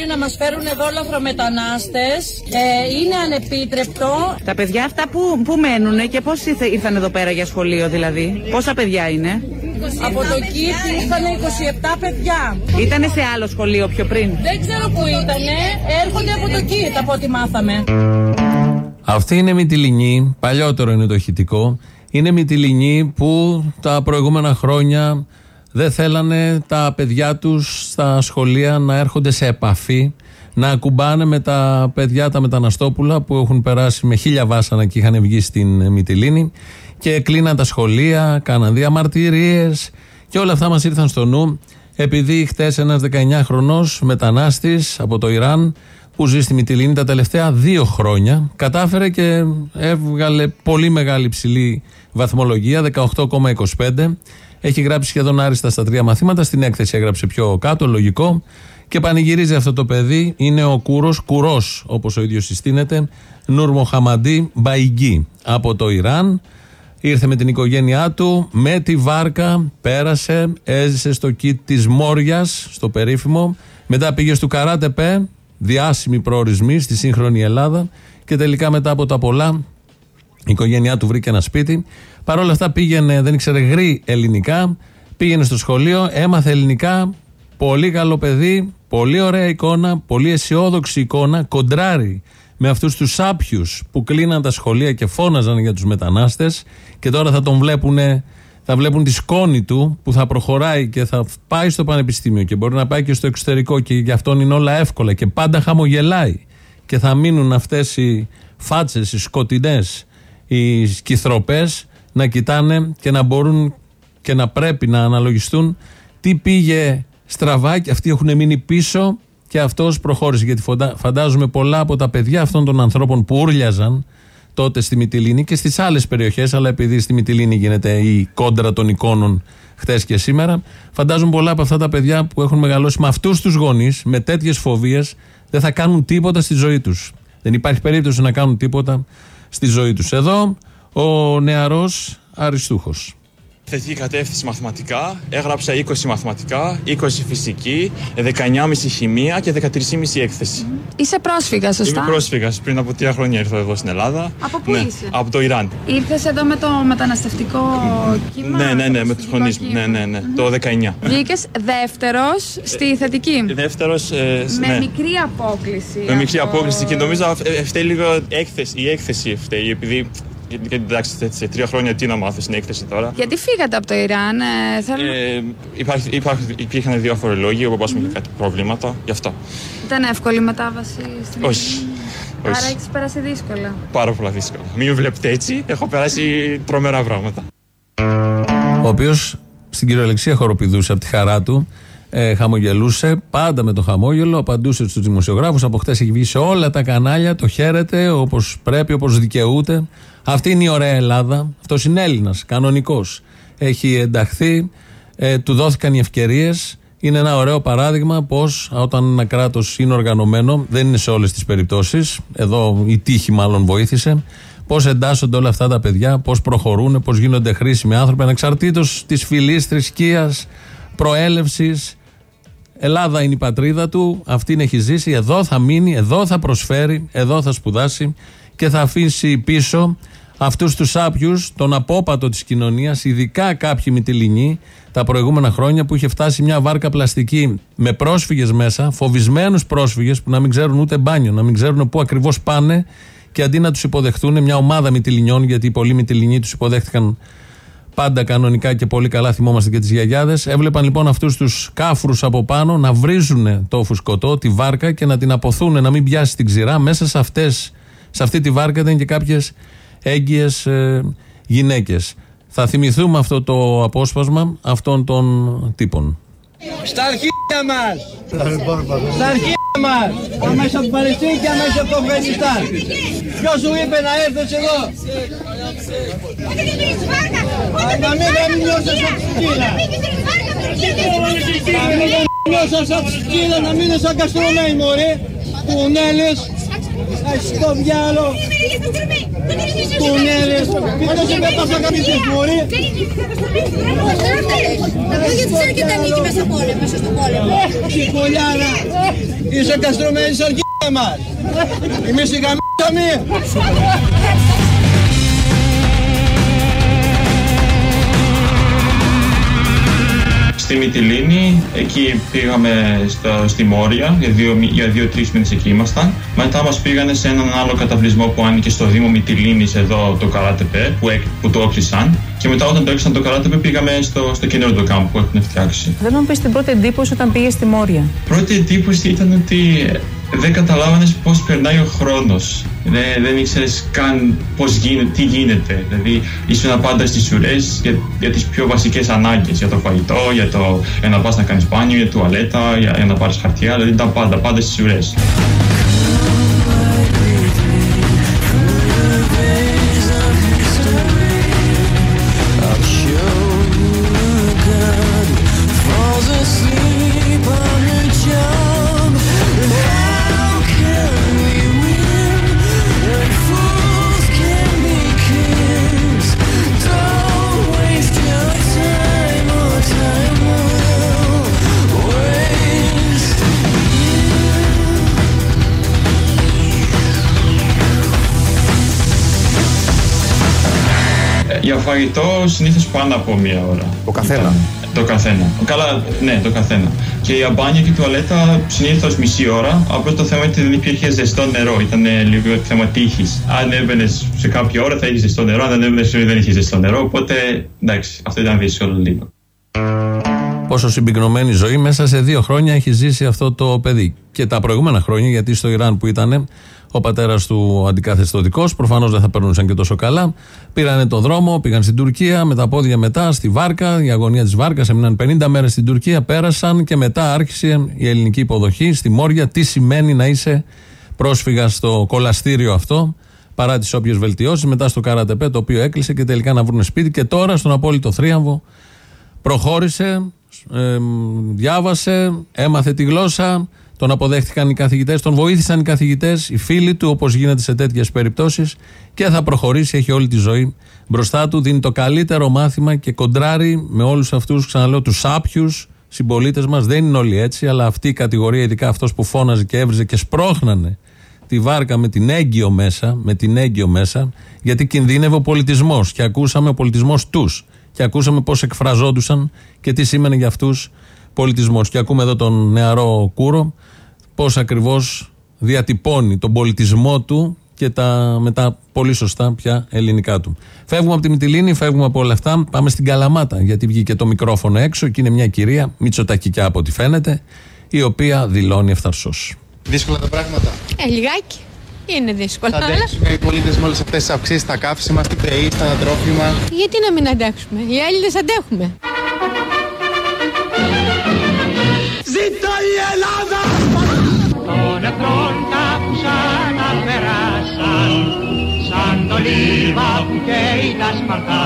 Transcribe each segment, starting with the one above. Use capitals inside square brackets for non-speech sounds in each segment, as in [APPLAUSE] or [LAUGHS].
με το ζόρι να μας φέρουν εδώ λαθρομετανάστες. Ε, είναι ανεπίτρεπτο. Τα παιδιά αυτά που, που μένουν και πώς ήρθε- ήρθαν εδώ πέρα για σχολείο δηλαδή; Πόσα παιδιά είναι; Από το ΚΙΠ ήρθαν 27 παιδιά. Ήτανε σε άλλο σχολείο πιο πριν; Δεν ξέρω που ήτανε. Έρχονται από το ΚΙΠ από ό,τι μάθαμε. Αυτή είναι Μυτιλινή, παλιότερο είναι το ηχητικό. Είναι Μυτιλινή που τα προηγούμενα χρόνια δεν θέλανε τα παιδιά τους στα σχολεία να έρχονται σε επαφή, να ακουμπάνε με τα παιδιά τα μεταναστόπουλα που έχουν περάσει με χίλια βάσανα και είχαν βγει στην Μυτιλίνη και κλείναν τα σχολεία, κάναν διαμαρτυρίες και όλα αυτά μας ήρθαν στο νου επειδή χτες ένας 19χρονος μετανάστης από το Ιράν που ζει στη Μυτιλίνη τα τελευταία δύο χρόνια κατάφερε και έβγαλε πολύ μεγάλη ψηλή βαθμολογία 18,25 έχει γράψει σχεδόν άριστα στα τρία μαθήματα στην έκθεση έγραψε πιο κάτω λογικό και πανηγυρίζει αυτό το παιδί είναι ο Κούρος, Κουρός όπως ο ίδιος συστήνεται Νούρ Μοχαμαντή Μπαϊγκή από το Ιράν Ήρθε με την οικογένειά του, με τη βάρκα, πέρασε, έζησε στο κήτ της Μόριας, στο περίφημο. Μετά πήγε στο Καράτεπε, διάσημη προορισμή στη σύγχρονη Ελλάδα. Και τελικά μετά από τα πολλά, η οικογένειά του βρήκε ένα σπίτι. Παρ' όλα αυτά πήγαινε, δεν ήξερε γρή ελληνικά. Πήγαινε στο σχολείο, έμαθε ελληνικά. Πολύ καλό παιδί, πολύ ωραία εικόνα, πολύ αισιόδοξη εικόνα. Κοντράρει με αυτούς τους σάπιους που κλείναν τα σχολεία και φώναζαν για τους μετανάστες και τώρα θα τον βλέπουν, θα βλέπουν τη σκόνη του που θα προχωράει και θα πάει στο πανεπιστήμιο και μπορεί να πάει και στο εξωτερικό και γι' αυτόν είναι όλα εύκολα και πάντα χαμογελάει και θα μείνουν αυτές οι φάτσες, οι σκοτεινές, οι σκυθροπές να κοιτάνε και να μπορούν και να πρέπει να αναλογιστούν τι πήγε στραβά και αυτοί έχουν μείνει πίσω και αυτός προχώρησε. Γιατί φοντα- φαντάζομαι πολλά από τα παιδιά αυτών των ανθρώπων που ούρλιαζαν τότε στη Μυτιλίνη και στις άλλες περιοχές, αλλά επειδή στη Μυτιλίνη γίνεται η κόντρα των εικόνων χθες και σήμερα, φαντάζομαι πολλά από αυτά τα παιδιά που έχουν μεγαλώσει με αυτούς τους γονείς, με τέτοιες φοβίες, δεν θα κάνουν τίποτα στη ζωή τους. Δεν υπάρχει περίπτωση να κάνουν τίποτα στη ζωή τους. Εδώ ο νεαρός Αριστούχος. Θετική κατεύθυνση μαθηματικά, έγραψα 20 μαθηματικά, 20 φυσική, 19,5 χημεία και 13,5 έκθεση. Είσαι πρόσφυγας, σωστά; Είμαι πρόσφυγας. Πριν από τρία χρόνια ήρθα εδώ στην Ελλάδα. Από πού ναι, είσαι; Από το Ιράν. Ήρθες εδώ με το μεταναστευτικό κύμα. ναι, ναι, ναι, με του προσφυγικό γονεί μου. κύμα. Ναι, ναι, ναι. Το 19. Βγήκες δεύτερος στη θετική. Δεύτερος. Ε, με ναι. μικρή απόκληση. Με μικρή από- απόκληση και νομίζω αυ- ε, φταίει λίγο έκθεση, η έκθεση φταίει. Επειδή. Γιατί εντάξει, σε- σε τρία χρόνια τι να μάθω στην έκθεση τώρα. Γιατί φύγατε από το Ιράν, ε, θέλω... Ε, υπάρχει, υπάρχει, υπήρχαν διάφοροι λόγοι, όπω πούμε και κάτι προβλήματα, γι' αυτό. Ήταν εύκολη η μετάβαση στην Όχι. Άρα Όχι. έχεις περάσει δύσκολα. Πάρα πολλά δύσκολα. Μην με βλέπετε έτσι, έχω περάσει τρομερά πράγματα. ο οποίος στην κυριολεξία χοροπηδούσε από τη χαρά του. Ε, χαμογελούσε, πάντα με το χαμόγελο, απαντούσε στους δημοσιογράφους. Από χτες έχει βγει σε όλα τα κανάλια, το χαίρεται όπως πρέπει, όπως δικαιούται. Αυτή είναι η ωραία Ελλάδα. Αυτός είναι Έλληνας, κανονικός. Έχει ενταχθεί, ε, του δόθηκαν οι ευκαιρίες. Είναι ένα ωραίο παράδειγμα πώ όταν ένα κράτος είναι οργανωμένο, δεν είναι σε όλες τις περιπτώσεις, εδώ η τύχη μάλλον βοήθησε, πώ εντάσσονται όλα αυτά τα παιδιά, πώ προχωρούν, πώ γίνονται χρήσιμοι άνθρωποι, ανεξαρτήτως της φυλής, θρησκείας, προέλευσης. Ελλάδα είναι η πατρίδα του, αυτήν έχει ζήσει, εδώ θα μείνει, εδώ θα προσφέρει, εδώ θα σπουδάσει και θα αφήσει πίσω αυτούς τους άπιους, τον απόπατο της κοινωνίας, ειδικά κάποιοι μυτιλινοί, τα προηγούμενα χρόνια που είχε φτάσει μια βάρκα πλαστική με πρόσφυγες μέσα, φοβισμένους πρόσφυγες που να μην ξέρουν ούτε μπάνιο, να μην ξέρουν πού ακριβώς πάνε και αντί να τους υποδεχτούν μια ομάδα μυτιλινιών, γιατί οι πολλοί μυτιλινοί τους υποδέχτηκαν πάντα κανονικά και πολύ καλά θυμόμαστε και τις γιαγιάδες. Έβλεπαν λοιπόν αυτούς τους κάφρους από πάνω να βρίζουν το φουσκωτό, τη βάρκα και να την αποθούν να μην πιάσει την ξηρά. Μέσα σε, αυτές, σε αυτή τη βάρκα ήταν και κάποιες έγκυες ε, γυναίκες. Θα θυμηθούμε αυτό το απόσπασμα αυτών των τύπων. Στα αρχίδια μας! Στα αρχίδια μας! Αμέσως από την Παλαιστίνη και αμέσως από το Αφγανιστάν. Ποιος σου είπε να έρθεις εδώ; Α, Να μην γαμινιώσες από τη σκύλα. Να μην γαμινιώσες από τη σκύλα, να μείνεις σαν καστρωμένη μωρέ. Κουνέλες. Ας το διάλο. Κουνέλες. Ποιος είπε πώς θα κάνεις τις μούρι. Γιατί δεν και τα νίκη μέσα πόλεμο, μέσα στο πόλεμο. Τσικουλιάνα. Είσαι καστρωμένη σαν αρχίδια μας. Εμείς οι γαμίσαμε. Στη Μυτιλίνη, εκεί πήγαμε στο, στη Μόρια, για δύο, για δύο-τρει μήνες εκεί ήμασταν. Μετά μας πήγανε σε έναν άλλο καταβλισμό που άνοιγε στο Δήμο Μυτιλίνης, εδώ το Καράτεπε, που, έκ- που το έκλεισαν. Και μετά, όταν το έκλεισαν το Καράτεπε, πήγαμε στο, στο καινούριο το κάμπο που έχουν φτιάξει. Δεν μου πεις την πρώτη εντύπωση όταν πήγες στη Μόρια. Πρώτη εντύπωση ήταν ότι δεν καταλάβανε πώς περνάει ο χρόνος. Δεν, δεν ήξερες καν πώς γίνεται, τι γίνεται. Δηλαδή, ήσουν πάντα στις ουρές για, για τις πιο βασικές ανάγκες. Για το φαγητό, για, το, για να πας να κάνεις μπάνιο, για τουαλέτα, για, για να πάρεις χαρτιά. Δηλαδή, ήταν πάντα, πάντα στις ουρές. Φαγητό συνήθως πάνω από μία ώρα. Το καθένα. Το καθένα. Καλά, ναι, το καθένα. Και για μπάνιο και τουαλέτα συνήθως μισή ώρα. Απλώς το θέμα είναι ότι δεν υπήρχε ζεστό νερό. Ήταν ε, λίγο θέμα τύχης. Αν έμπαινες σε κάποια ώρα θα είχες ζεστό νερό. Αν δεν έμπαινες δεν είχες ζεστό νερό. Οπότε εντάξει, αυτό ήταν δύσκολο λίγο. Πόσο συμπυκνωμένη ζωή μέσα σε δύο χρόνια έχει ζήσει αυτό το παιδί. Και τα προηγούμενα χρόνια, γιατί στο Ιράν που ήταν ο πατέρας του αντικαθεστωτικός, προφανώς δεν θα περνούσαν και τόσο καλά. Πήρανε το δρόμο, πήγαν στην Τουρκία, με τα πόδια μετά στη Βάρκα, η αγωνία της Βάρκας. Έμειναν 50 μέρες στην Τουρκία, πέρασαν και μετά άρχισε η ελληνική υποδοχή στη Μόρια. Τι σημαίνει να είσαι πρόσφυγα στο κολαστήριο αυτό, παρά τις όποιες βελτιώσεις. Μετά στο Καρατεπέ, το οποίο έκλεισε και τελικά να βρουν σπίτι. Και τώρα στον απόλυτο θρίαμβο προχώρησε, ε, διάβασε, έμαθε τη γλώσσα, τον αποδέχτηκαν οι καθηγητές, τον βοήθησαν οι καθηγητές, οι φίλοι του, όπως γίνεται σε τέτοιες περιπτώσεις, και θα προχωρήσει, έχει όλη τη ζωή μπροστά του, δίνει το καλύτερο μάθημα και κοντράρει με όλους αυτούς, ξαναλέω, τους άπιους συμπολίτες μας. Δεν είναι όλοι έτσι, αλλά αυτή η κατηγορία, ειδικά αυτός που φώναζε και έβριζε και σπρώχνανε τη βάρκα με την έγκυο μέσα, με την έγκυο μέσα, γιατί κινδύνευε ο πολιτισμός. Και ακούσαμε ο πολιτισμός τους. Και ακούσαμε πώς εκφραζόντουσαν και τι σήμαινε για αυτούς πολιτισμός. Και ακούμε εδώ τον νεαρό Κούρο πώς ακριβώς διατυπώνει τον πολιτισμό του και τα, με τα πολύ σωστά πια ελληνικά του. Φεύγουμε από τη Μυτιλίνη, φεύγουμε από όλα αυτά. Πάμε στην Καλαμάτα, γιατί βγήκε το μικρόφωνο έξω και είναι μια κυρία, Μητσοτακικιά από ό,τι φαίνεται, η οποία δηλώνει ευθαρσώ. Δύσκολα τα πράγματα. Ε, λιγάκι. Είναι δύσκολο. Θα αντέξουμε οι πολίτες με όλες αυτές τις αυξήσεις στα καύσιμα, στην ΠΕΗ, στα τρόφιμα. Γιατί να μην αντέξουμε; Οι Έλληνες αντέχουμε. Ζήτω η Ελλάδα! Των εχθρών τα ξανά περάσαν σαν το λίβα που καίει τα σπαρτά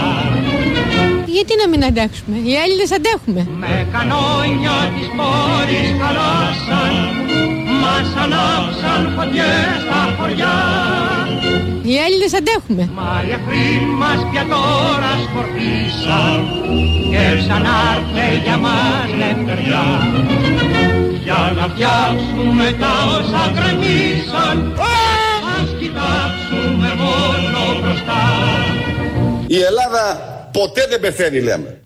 Γιατί να μην αντέξουμε; Οι Έλληνες αντέχουμε. με κανόνια της πόλης καλάσαν μας ανάψαν φωτιές στα χωριά Οι Έλληνες αντέχουμε. Μα οι εχθροί μας πια τώρα σκορπίσαν και ξανάρθε για μας λευτεριά για να φτιάξουμε τα όσα γκρεμίσαν ας κοιτάξουμε μόνο μπροστά Η Ελλάδα ποτέ δεν πεθαίνει λέμε.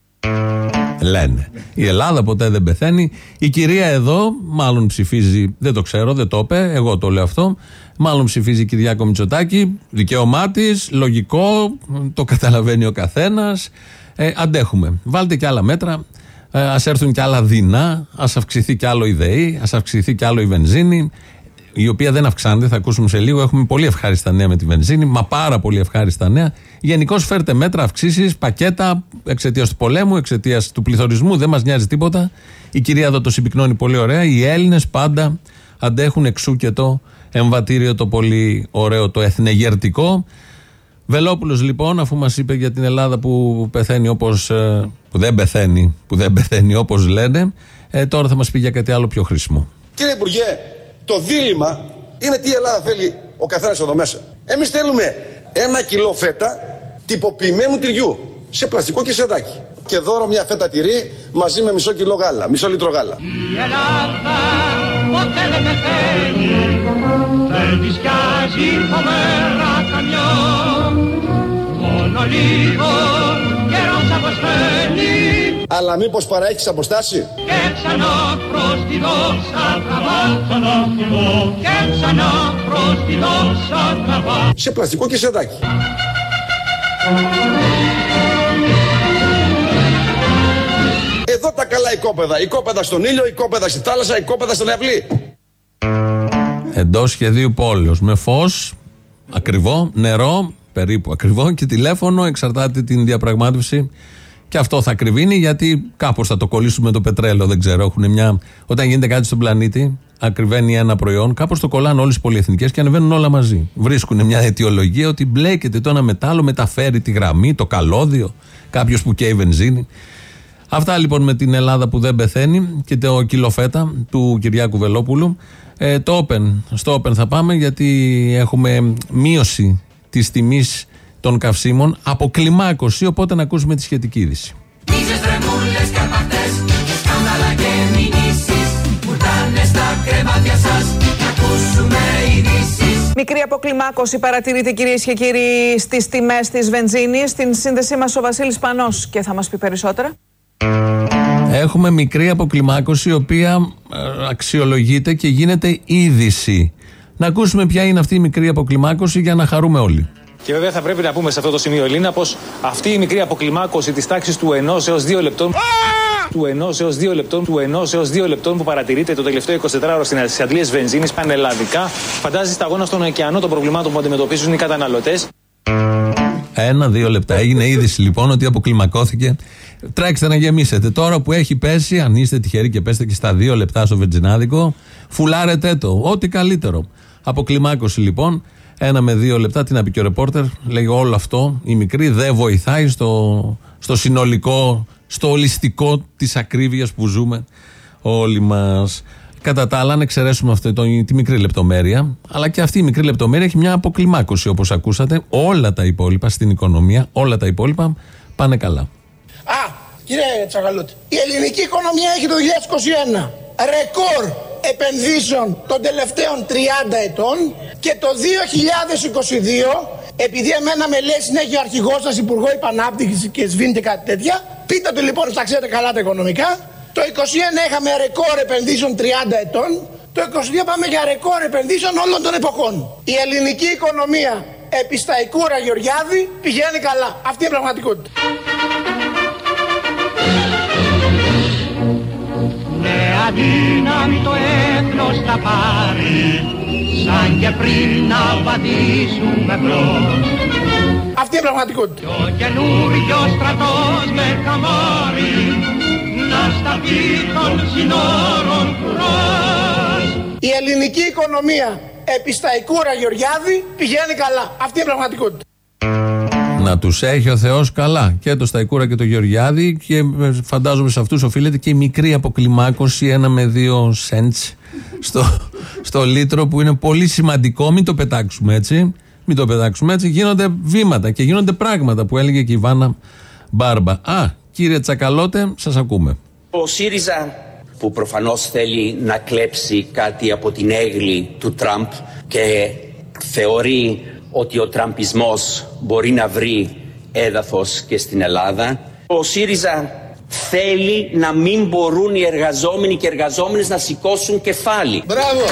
Λένε. Η Ελλάδα ποτέ δεν πεθαίνει. Η κυρία εδώ, μάλλον ψηφίζει, δεν το ξέρω, δεν το είπε, εγώ το λέω αυτό. Μάλλον ψηφίζει Κυριάκο Μητσοτάκη. Δικαίωμά της, λογικό, το καταλαβαίνει ο καθένας. Ε, αντέχουμε. Βάλτε και άλλα μέτρα. Ε, ας έρθουν και άλλα δεινά. Α αυξηθεί και άλλο η ΔΕΗ. Α αυξηθεί και άλλο η βενζίνη. Η οποία δεν αυξάνεται, θα ακούσουμε σε λίγο. Έχουμε πολύ ευχάριστα νέα με τη βενζίνη, μα πάρα πολύ ευχάριστα νέα. Γενικώ φέρτε μέτρα, αυξήσεις, πακέτα εξαιτίας του πολέμου, εξαιτίας του πληθωρισμού. Δεν μας νοιάζει τίποτα. Η κυρία εδώ το συμπυκνώνει πολύ ωραία. Οι Έλληνες πάντα αντέχουν εξού και το εμβατήριο το πολύ ωραίο, το εθνεγερτικό. Βελόπουλος λοιπόν, αφού μας είπε για την Ελλάδα που πεθαίνει όπως. Που δεν πεθαίνει, που δεν πεθαίνει όπως λένε, ε, τώρα θα μας πει για κάτι άλλο πιο χρήσιμο. Κύριε Υπουργέ, το δίλημα είναι τι η Ελλάδα θέλει ο καθένας εδώ μέσα. Εμείς θέλουμε ένα κιλό φέτα τυποποιημένου τυριού σε πλαστικό και σεδάκι. Και δώρο μια φέτα τυρί μαζί με μισό κιλό γάλα, μισό λίτρο γάλα. Η Ελλάδα ποτέ δεν πεθαίνει Δεν της πιάζει φοβερά καμιό Μόνο λίγο καιρός αποσβαίνει Αλλά μήπως παραέχεις αποστάσει. Και ξανά προς τη δόξα τραβά Και ξανά προς τη δόξα τραβά Σε πλαστικό και σεδάκι. Εδώ τα καλά οικόπεδα. Οικόπεδα στον ήλιο, οικόπεδα στη θάλασσα, οικόπεδα στον αυλή. Εντός σχεδίου πόλεως. Με φως, ακριβό, νερό, περίπου ακριβό και τηλέφωνο, εξαρτάται την διαπραγμάτευση. Και αυτό θα ακριβίνει γιατί κάπως θα το κολλήσουμε το πετρέλαιο, δεν ξέρω. Έχουν μια... Όταν γίνεται κάτι στον πλανήτη, ακριβένει ένα προϊόν, κάπως το κολλάνε όλες οι πολυεθνικές και ανεβαίνουν όλα μαζί. Βρίσκουν μια αιτιολογία ότι μπλέκεται το ένα μετάλλο, μεταφέρει τη γραμμή, το καλώδιο, κάποιος που καίει βενζίνη. Αυτά λοιπόν με την Ελλάδα που δεν πεθαίνει και το κιλοφέτα του Κυριάκου Βελόπουλου. Ε, το Open, στο Open θα πάμε γιατί έχουμε μείωση της τιμής των καυσίμων από κλιμάκωση, οπότε να ακούσουμε τη σχετική είδηση. Μίζες, τρεμούλες, καρπακτές Σκάνδαλα και μηνύσεις Που ήρθανε στα κρεβάτια σας Να ακούσουμε ειδήσεις Μικρή αποκλιμάκωση παρατηρείται κυρίες και κύριοι στις τιμές της βενζίνης. Στην σύνδεσή μας ο Βασίλης Πανός και θα μας πει περισσότερα. Έχουμε μικρή αποκλιμάκωση η οποία ε, αξιολογείται και γίνεται είδηση. Να ακούσουμε ποια είναι αυτή η μικρή αποκλιμάκωση για να χαρούμε όλοι. Και βέβαια θα πρέπει να πούμε σε αυτό το σημείο, Ελίνα, πως αυτή η μικρή αποκλιμάκωση της τάξης του 1 έως 2 λεπτών. Του 1 έως 2 λεπτών, του 1 έως 2 λεπτών που παρατηρείται το τελευταίο 24ωρο στις αντλίε βενζίνης πανελλαδικά, φαντάζει σταγόνα στον ωκεανό των προβλημάτων που αντιμετωπίζουν οι καταναλωτές. Ένα-δύο λεπτά. Έγινε είδηση λοιπόν ότι αποκλιμακώθηκε. Τρέξτε να γεμίσετε. Τώρα που έχει πέσει, αν είστε τυχεροί και πέστε και στα δύο λεπτά στο βενζινάδικο, φουλάρετε το. Ό,τι καλύτερο. Αποκλιμάκωση λοιπόν. Ένα με δύο λεπτά. Τι να πει και ο ρεπόρτερ. Λέει όλο αυτό η μικρή δεν βοηθάει στο, στο συνολικό, στο ολιστικό της ακρίβειας που ζούμε όλοι μας. Κατά τα άλλα, αν εξαιρέσουμε αυτή το, τη μικρή λεπτομέρεια, αλλά και αυτή η μικρή λεπτομέρεια έχει μια αποκλιμάκωση όπως ακούσατε. Όλα τα υπόλοιπα στην οικονομία, όλα τα υπόλοιπα πάνε καλά. Α, κύριε Τσαγαλούτη, η ελληνική οικονομία έχει το 2021 ρεκόρ επενδύσεων των τελευταίων 30 ετών και το 2022 επειδή εμένα με λέει συνέχεια ο αρχηγός σας Υπουργό Υπανάπτυξης και σβήνεται κάτι τέτοια πείτε του λοιπόν στα ξέρετε καλά τα οικονομικά το 2021 είχαμε ρεκόρ επενδύσεων 30 ετών το 2022 πάμε για ρεκόρ επενδύσεων όλων των εποχών. Η ελληνική οικονομία επί Σταϊκούρα Γεωργιάδη πηγαίνει καλά. Αυτή είναι η πραγματικότητα Νέα δύναμη το έθνος θα πάρει Σαν και πριν να πατήσουμε μπρος Αυτή είναι η πραγματικότητα. Ο καινούριος στρατός με καμάρι Να σταθεί των συνόρων κουρός Η ελληνική οικονομία επί Σταϊκούρα Γεωργιάδη πηγαίνει καλά. Αυτή είναι η πραγματικότητα. Να τους έχει ο Θεός καλά. Και το Σταϊκούρα και το Γεωργιάδη. Και ε, φαντάζομαι σε αυτούς οφείλεται και η μικρή αποκλιμάκωση, ένα με δύο σέντ στο, στο λίτρο, που είναι πολύ σημαντικό. Μην το πετάξουμε έτσι. Μην το πετάξουμε έτσι. Γίνονται βήματα και γίνονται πράγματα που έλεγε και η Βάνα Μπάρμπα. Α, κύριε Τσακαλώτε, σας ακούμε. Ο ΣΥΡΙΖΑ που προφανώς θέλει να κλέψει κάτι από την έγκλη του Τραμπ και θεωρεί ότι ο τραμπισμός μπορεί να βρει έδαφος και στην Ελλάδα. Ο ΣΥΡΙΖΑ θέλει να μην μπορούν οι εργαζόμενοι και εργαζόμενες να σηκώσουν κεφάλι. Μπράβο!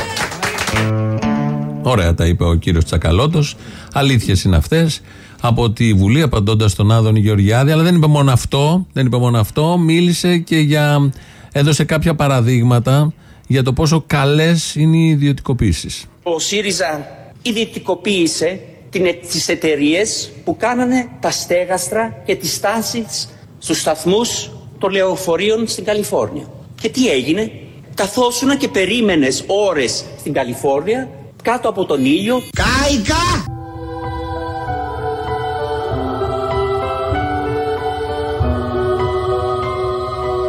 Ωραία τα είπε ο κύριος Τσακαλώτος. Αλήθειες είναι αυτές. Από τη Βουλή, απαντώντας στον Άδωνη Γεωργιάδη. Αλλά δεν είπε μόνο αυτό. Δεν είπε μόνο αυτό. Μίλησε και για. έδωσε κάποια παραδείγματα για το πόσο καλές είναι οι ιδιωτικοποιήσει. Ο ΣΥΡΙΖΑ ιδιωτικοποίησε την- τις εταιρείες που κάνανε τα στέγαστρα και τις στάσεις στους σταθμούς των λεωφορείων στην Καλιφόρνια. Και τι έγινε, καθόσουνα και περίμενες ώρες στην Καλιφόρνια κάτω από τον ήλιο Κάικα!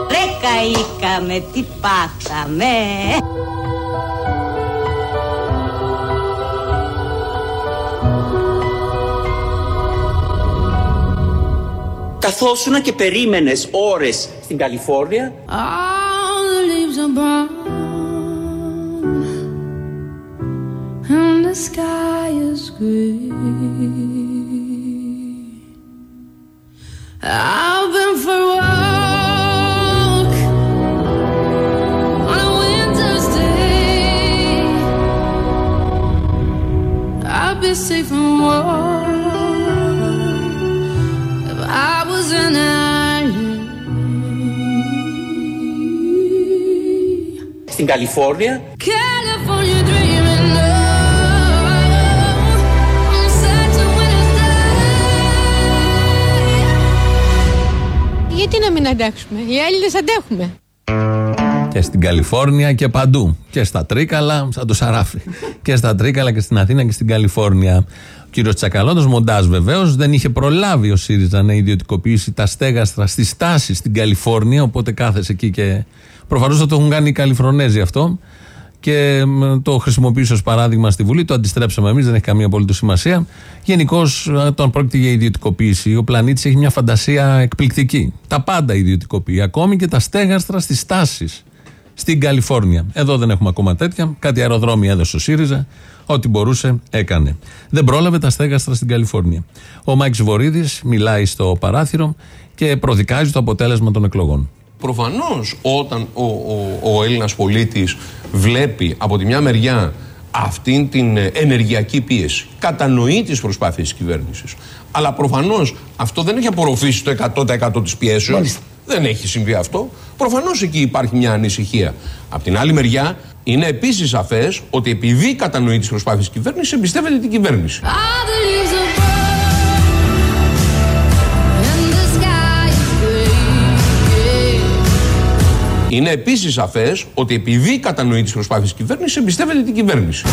Ρε καήκαμε, τι πάθαμε. καθόσουν και περίμενες ώρες στην Καλιφόρνια; Στην Καλιφόρνια California dreaming of such a winter's Γιατί να μην αντέξουμε; Οι Έλληνες αντέχουμε. Και στην Καλιφόρνια και παντού. Και στα Τρίκαλα, σαν το Σαράφι. και στα Τρίκαλα και στην Αθήνα και στην Καλιφόρνια. Ο κύριος Τσακαλώτος, μοντάζ βεβαίως, δεν είχε προλάβει ο ΣΥΡΙΖΑ να ιδιωτικοποιήσει τα στέγαστρα στη στάση στην Καλιφόρνια. Οπότε κάθεσε εκεί και. Προφανώς θα το έχουν κάνει οι Καλιφορνέζοι αυτό. Και μ, το χρησιμοποιήσω ως παράδειγμα στη Βουλή. Το αντιστρέψαμε εμείς, δεν έχει καμία απολύτως σημασία. Γενικώς, όταν πρόκειται για ιδιωτικοποίηση, ο πλανήτης έχει μια φαντασία εκπληκτική. Τα πάντα ιδιωτικοποιεί. Ακόμη και τα στέγαστρα στις στάσεις στην Καλιφόρνια. Εδώ δεν έχουμε ακόμα τέτοια. Κάτι αεροδρόμια έδωσε ο ΣΥΡΙΖΑ. Ό,τι μπορούσε έκανε. Δεν πρόλαβε τα στέγαστρα στην Καλιφόρνια. Ο Μάικ Βορίδης μιλάει στο παράθυρο και προδικάζει το αποτέλεσμα των εκλογών. Προφανώς όταν ο, ο, ο Έλληνας πολίτης βλέπει από τη μια μεριά αυτήν την ε, ενεργειακή πίεση, κατανοεί τις προσπάθειες της κυβέρνησης, αλλά προφανώς αυτό δεν έχει απορροφήσει το 100% της πιέσεως, δεν έχει συμβεί αυτό, προφανώς εκεί υπάρχει μια ανησυχία. Απ' την άλλη μεριά είναι επίσης σαφές ότι επειδή κατανοεί τις προσπάθειες της κυβέρνησης, εμπιστεύεται την κυβέρνηση. All the leaves are brown and the sky is gray. Είναι επίσης σαφές ότι επειδή κατανοεί τις προσπάθειες της κυβέρνησης, εμπιστεύεται την κυβέρνηση.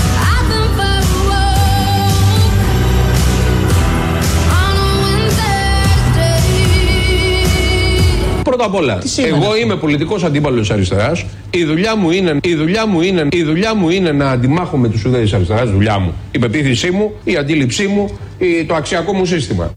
Πρώτα απ' όλα, εγώ είμαι πολιτικός αντίπαλος της αριστεράς. Η δουλειά μου είναι, η δουλειά μου είναι, η δουλειά μου είναι να αντιμάχω με τους ουδέες της αριστεράς, δουλειά μου. Η πεποίθησή μου, η αντίληψή μου, η- το αξιακό μου σύστημα.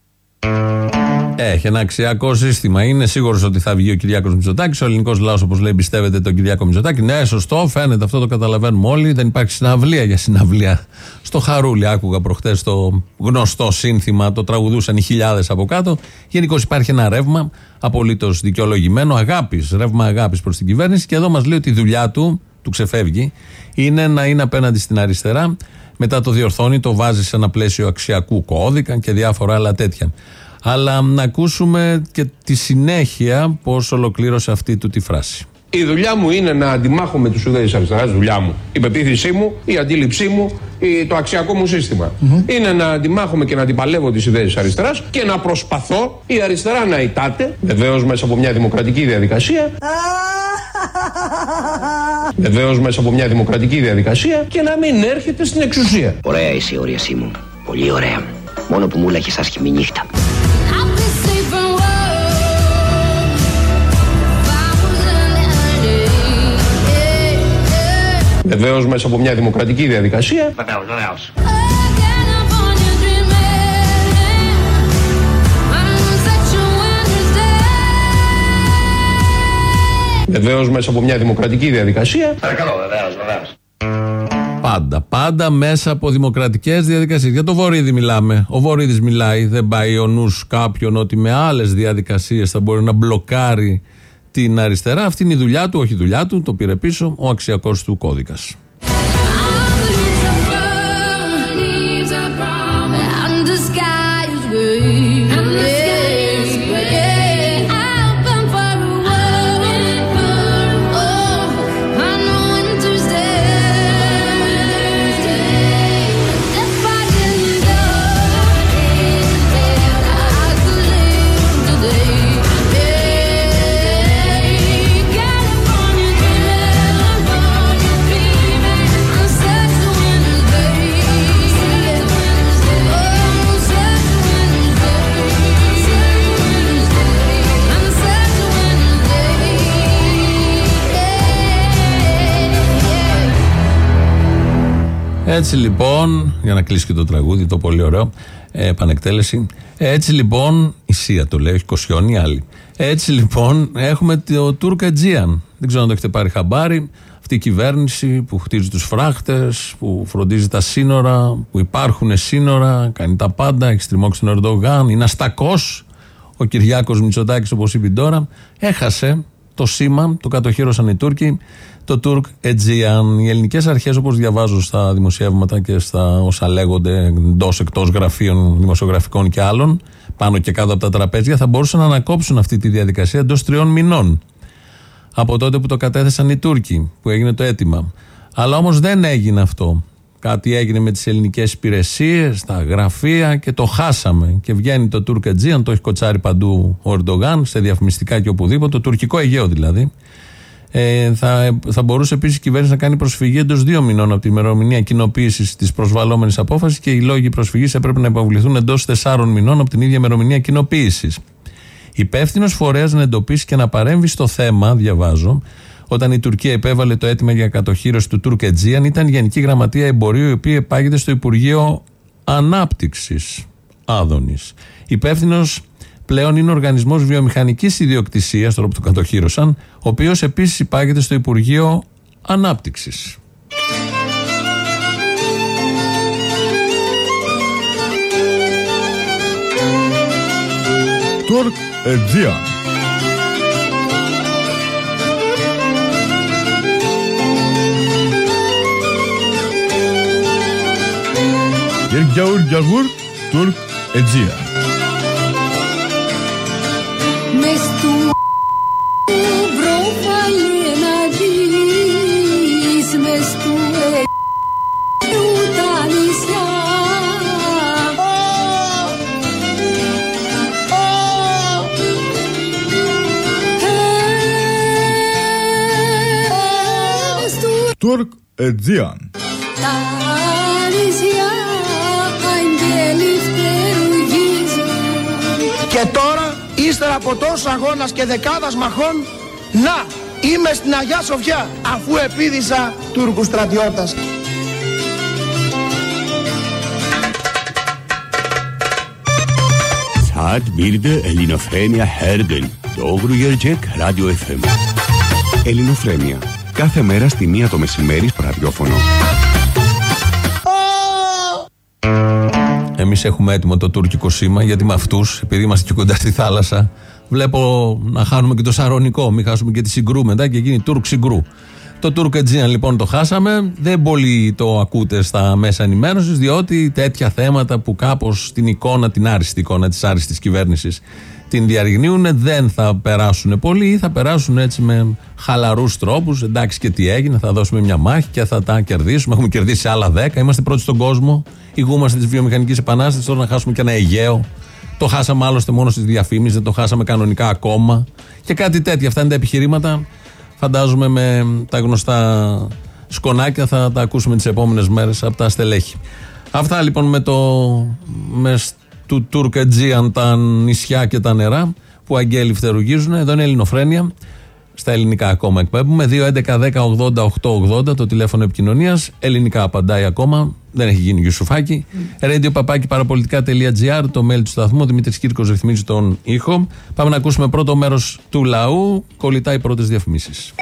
Έχει ένα αξιακό σύστημα. Είναι σίγουρος ότι θα βγει ο Κυριάκος Μητσοτάκης. Ο ελληνικός λαός, όπως λέει, εμπιστεύεται τον Κυριάκο Μητσοτάκη. Ναι, σωστό, φαίνεται αυτό, το καταλαβαίνουμε όλοι. Δεν υπάρχει συναυλία για συναυλία. Στο Χαρούλι, άκουγα προχτές το γνωστό σύνθημα, το τραγουδούσαν οι χιλιάδες από κάτω. Γενικώς υπάρχει ένα ρεύμα απολύτως δικαιολογημένο, αγάπης, ρεύμα αγάπης προς την κυβέρνηση. Και εδώ μας λέει ότι η δουλειά του, του ξεφεύγει, είναι να είναι απέναντι στην αριστερά. Μετά το διορθώνει, το βάζει σε ένα πλαίσιο αξιακού κώδικα και διάφορα άλλα τέτοια. Αλλά να ακούσουμε και τη συνέχεια πώς ολοκλήρωσε αυτή του τη φράση. Η δουλειά μου είναι να αντιμάχω με τους ουδέες της αριστεράς, δουλειά μου. Η πεποίθησή μου, η αντίληψή μου, η- το αξιακό μου συστημα Είναι να αντιμάχομαι και να αντιπαλεύω τις ιδέες της αριστεράς και να προσπαθώ η αριστερά να ητάται, βεβαίως μέσα από μια δημοκρατική διαδικασία, [LAUGHS] βεβαίως μέσα από μια δημοκρατική διαδικασία και να μην έρχεται στην εξουσία. Ωραία είσαι η όρια μου. Πολύ ωραία. Μόνο που μου λέγες άσχημη νύχτα. An island. Βεβαίως μέσα από μια δημοκρατική διαδικασία Βεβαίως, βεβαίως. California dreaming on such a winter's day. Βεβαίως μέσα από μια δημοκρατική διαδικασία Παρακαλώ, βεβαίως, βεβαίως. Πάντα, πάντα μέσα από δημοκρατικές διαδικασίες. Για το Βορύδη μιλάμε. Ο Βορύδης μιλάει. Δεν πάει ο νους κάποιον ότι με άλλες διαδικασίες θα μπορεί να μπλοκάρει την αριστερά. Αυτή είναι η δουλειά του, όχι η δουλειά του. Το πήρε πίσω ο αξιακός του κώδικας. Έτσι λοιπόν, για να κλείσει και το τραγούδι, το πολύ ωραίο, ε, επανεκτέλεση. Έτσι λοιπόν, η Νησία το λέει, όχι Κοσιόνι, άλλοι. Έτσι λοιπόν έχουμε το Τούρκ Αιτζίαν. Δεν ξέρω αν το έχετε πάρει χαμπάρι. Αυτή η κυβέρνηση που χτίζει τους φράχτες, που φροντίζει τα σύνορα, που υπάρχουν σύνορα, κάνει τα πάντα, έχει στριμώξει τον Ερντογάν, είναι αστακός. Ο Κυριάκος Μητσοτάκης όπως είπε τώρα, έχασε το σήμα, το κατοχύρωσαν οι Τούρκοι, το Τουρκ Αιτζίαν. Οι ελληνικές αρχές, όπως διαβάζω στα δημοσιεύματα και στα όσα λέγονται εντός εκτός γραφείων δημοσιογραφικών και άλλων, πάνω και κάτω από τα τραπέζια, θα μπορούσαν να ανακόψουν αυτή τη διαδικασία εντός τριών μηνών. Από τότε που το κατέθεσαν οι Τούρκοι, που έγινε το αίτημα. Αλλά όμως δεν έγινε αυτό. Κάτι έγινε με τις ελληνικές υπηρεσίες, τα γραφεία και το χάσαμε. Και βγαίνει το Τούρκ Αιτζίαν, το έχει κοτσάρει παντού ο Ερντογάν, σε διαφημιστικά και οπουδήποτε, το τουρκικό Αιγαίο δηλαδή. Ε, θα, θα μπορούσε επίσης η κυβέρνηση να κάνει προσφυγή εντός δύο μηνών από την ημερομηνία κοινοποίησης της προσβαλόμενη απόφασης και οι λόγοι προσφυγής έπρεπε να υποβληθούν εντός τεσσάρων μηνών από την ίδια ημερομηνία κοινοποίησης. Υπεύθυνος φορέας να εντοπίσει και να παρέμβει στο θέμα, διαβάζω, όταν η Τουρκία επέβαλε το αίτημα για κατοχήρωση του Τούρκ Αιτζίαν, ήταν η Γενική Γραμματεία Εμπορίου, η οποία επάγεται στο Υπουργείο Ανάπτυξης Άδωνης. Υπεύθυνος πλέον είναι ο Οργανισμό Βιομηχανική Ιδιοκτησία, τώρα που το κατοχύρωσαν, ο οποίο επίση υπάγεται στο Υπουργείο Ανάπτυξη. Τουρκ Αιτζίαν. Γεργιαούρ Γιαγούρ Τουρκ Αιτζίαν. Τουρκ Αιτζίαν. τα νησιά αγγέλοι φτερουγίζουν Και τώρα, ύστερα από τόσο αγώνας και δεκάδας μαχών, να, είμαι στην Αγιά Σοφιά, αφού επίδησα Τούρκους στρατιώτας. Saat 1'de Ελληνοφρένια Herden. Doğru gelecek Radyo FM. Ελληνοφρένια. Κάθε μέρα στη μία το μεσημέρι στο ραδιόφωνο. Εμείς έχουμε έτοιμο το τουρκικό σήμα, γιατί με αυτούς, επειδή είμαστε και κοντά στη θάλασσα, βλέπω να χάνουμε και το σαρονικό. Μην χάσουμε και τη συγκρού μετά και γίνει Τούρκ συγκρού. Το Τούρκ Αιτζίαν λοιπόν το χάσαμε. Δεν πολύ το ακούτε στα μέσα ενημέρωσης, διότι τέτοια θέματα που κάπως την εικόνα, την άριστη εικόνα της άριστης κυβέρνησης την διαρριγνύουν δεν θα περάσουν πολύ ή θα περάσουν έτσι με χαλαρούς τρόπους. Εντάξει και τι έγινε, θα δώσουμε μια μάχη και θα τα κερδίσουμε. Έχουμε κερδίσει άλλα 10. Είμαστε πρώτοι στον κόσμο. Ηγούμαστε της βιομηχανικής επανάστασης. Τώρα να χάσουμε και ένα Αιγαίο. Το χάσαμε άλλωστε μόνο στις διαφήμισεις, δεν το χάσαμε κανονικά ακόμα. Και κάτι τέτοια. Αυτά είναι τα επιχειρήματα. Φαντάζομαι με τα γνωστά σκονάκια θα τα ακούσουμε τις επόμενες μέρες από τα στελέχη. Αυτά λοιπόν με το. Με του Τούρκ Αιτζίαν τα νησιά και τα νερά που αγγέλοι φτερουγίζουν. Εδώ είναι Ελληνοφρένια. Στα ελληνικά ακόμα εκπέμπουμε. 2.11.10.80.880 το τηλέφωνο επικοινωνίας. Ελληνικά απαντάει ακόμα. Δεν έχει γίνει Γιουσουφάκη. Radio παπάκι παραπολιτικά.gr το mail του σταθμού. Ο Δημήτρης Κύρκος ρυθμίζει τον ήχο. Πάμε να ακούσουμε πρώτο μέρος του λαού. Κολλητά οι πρώτες διαφημίσεις.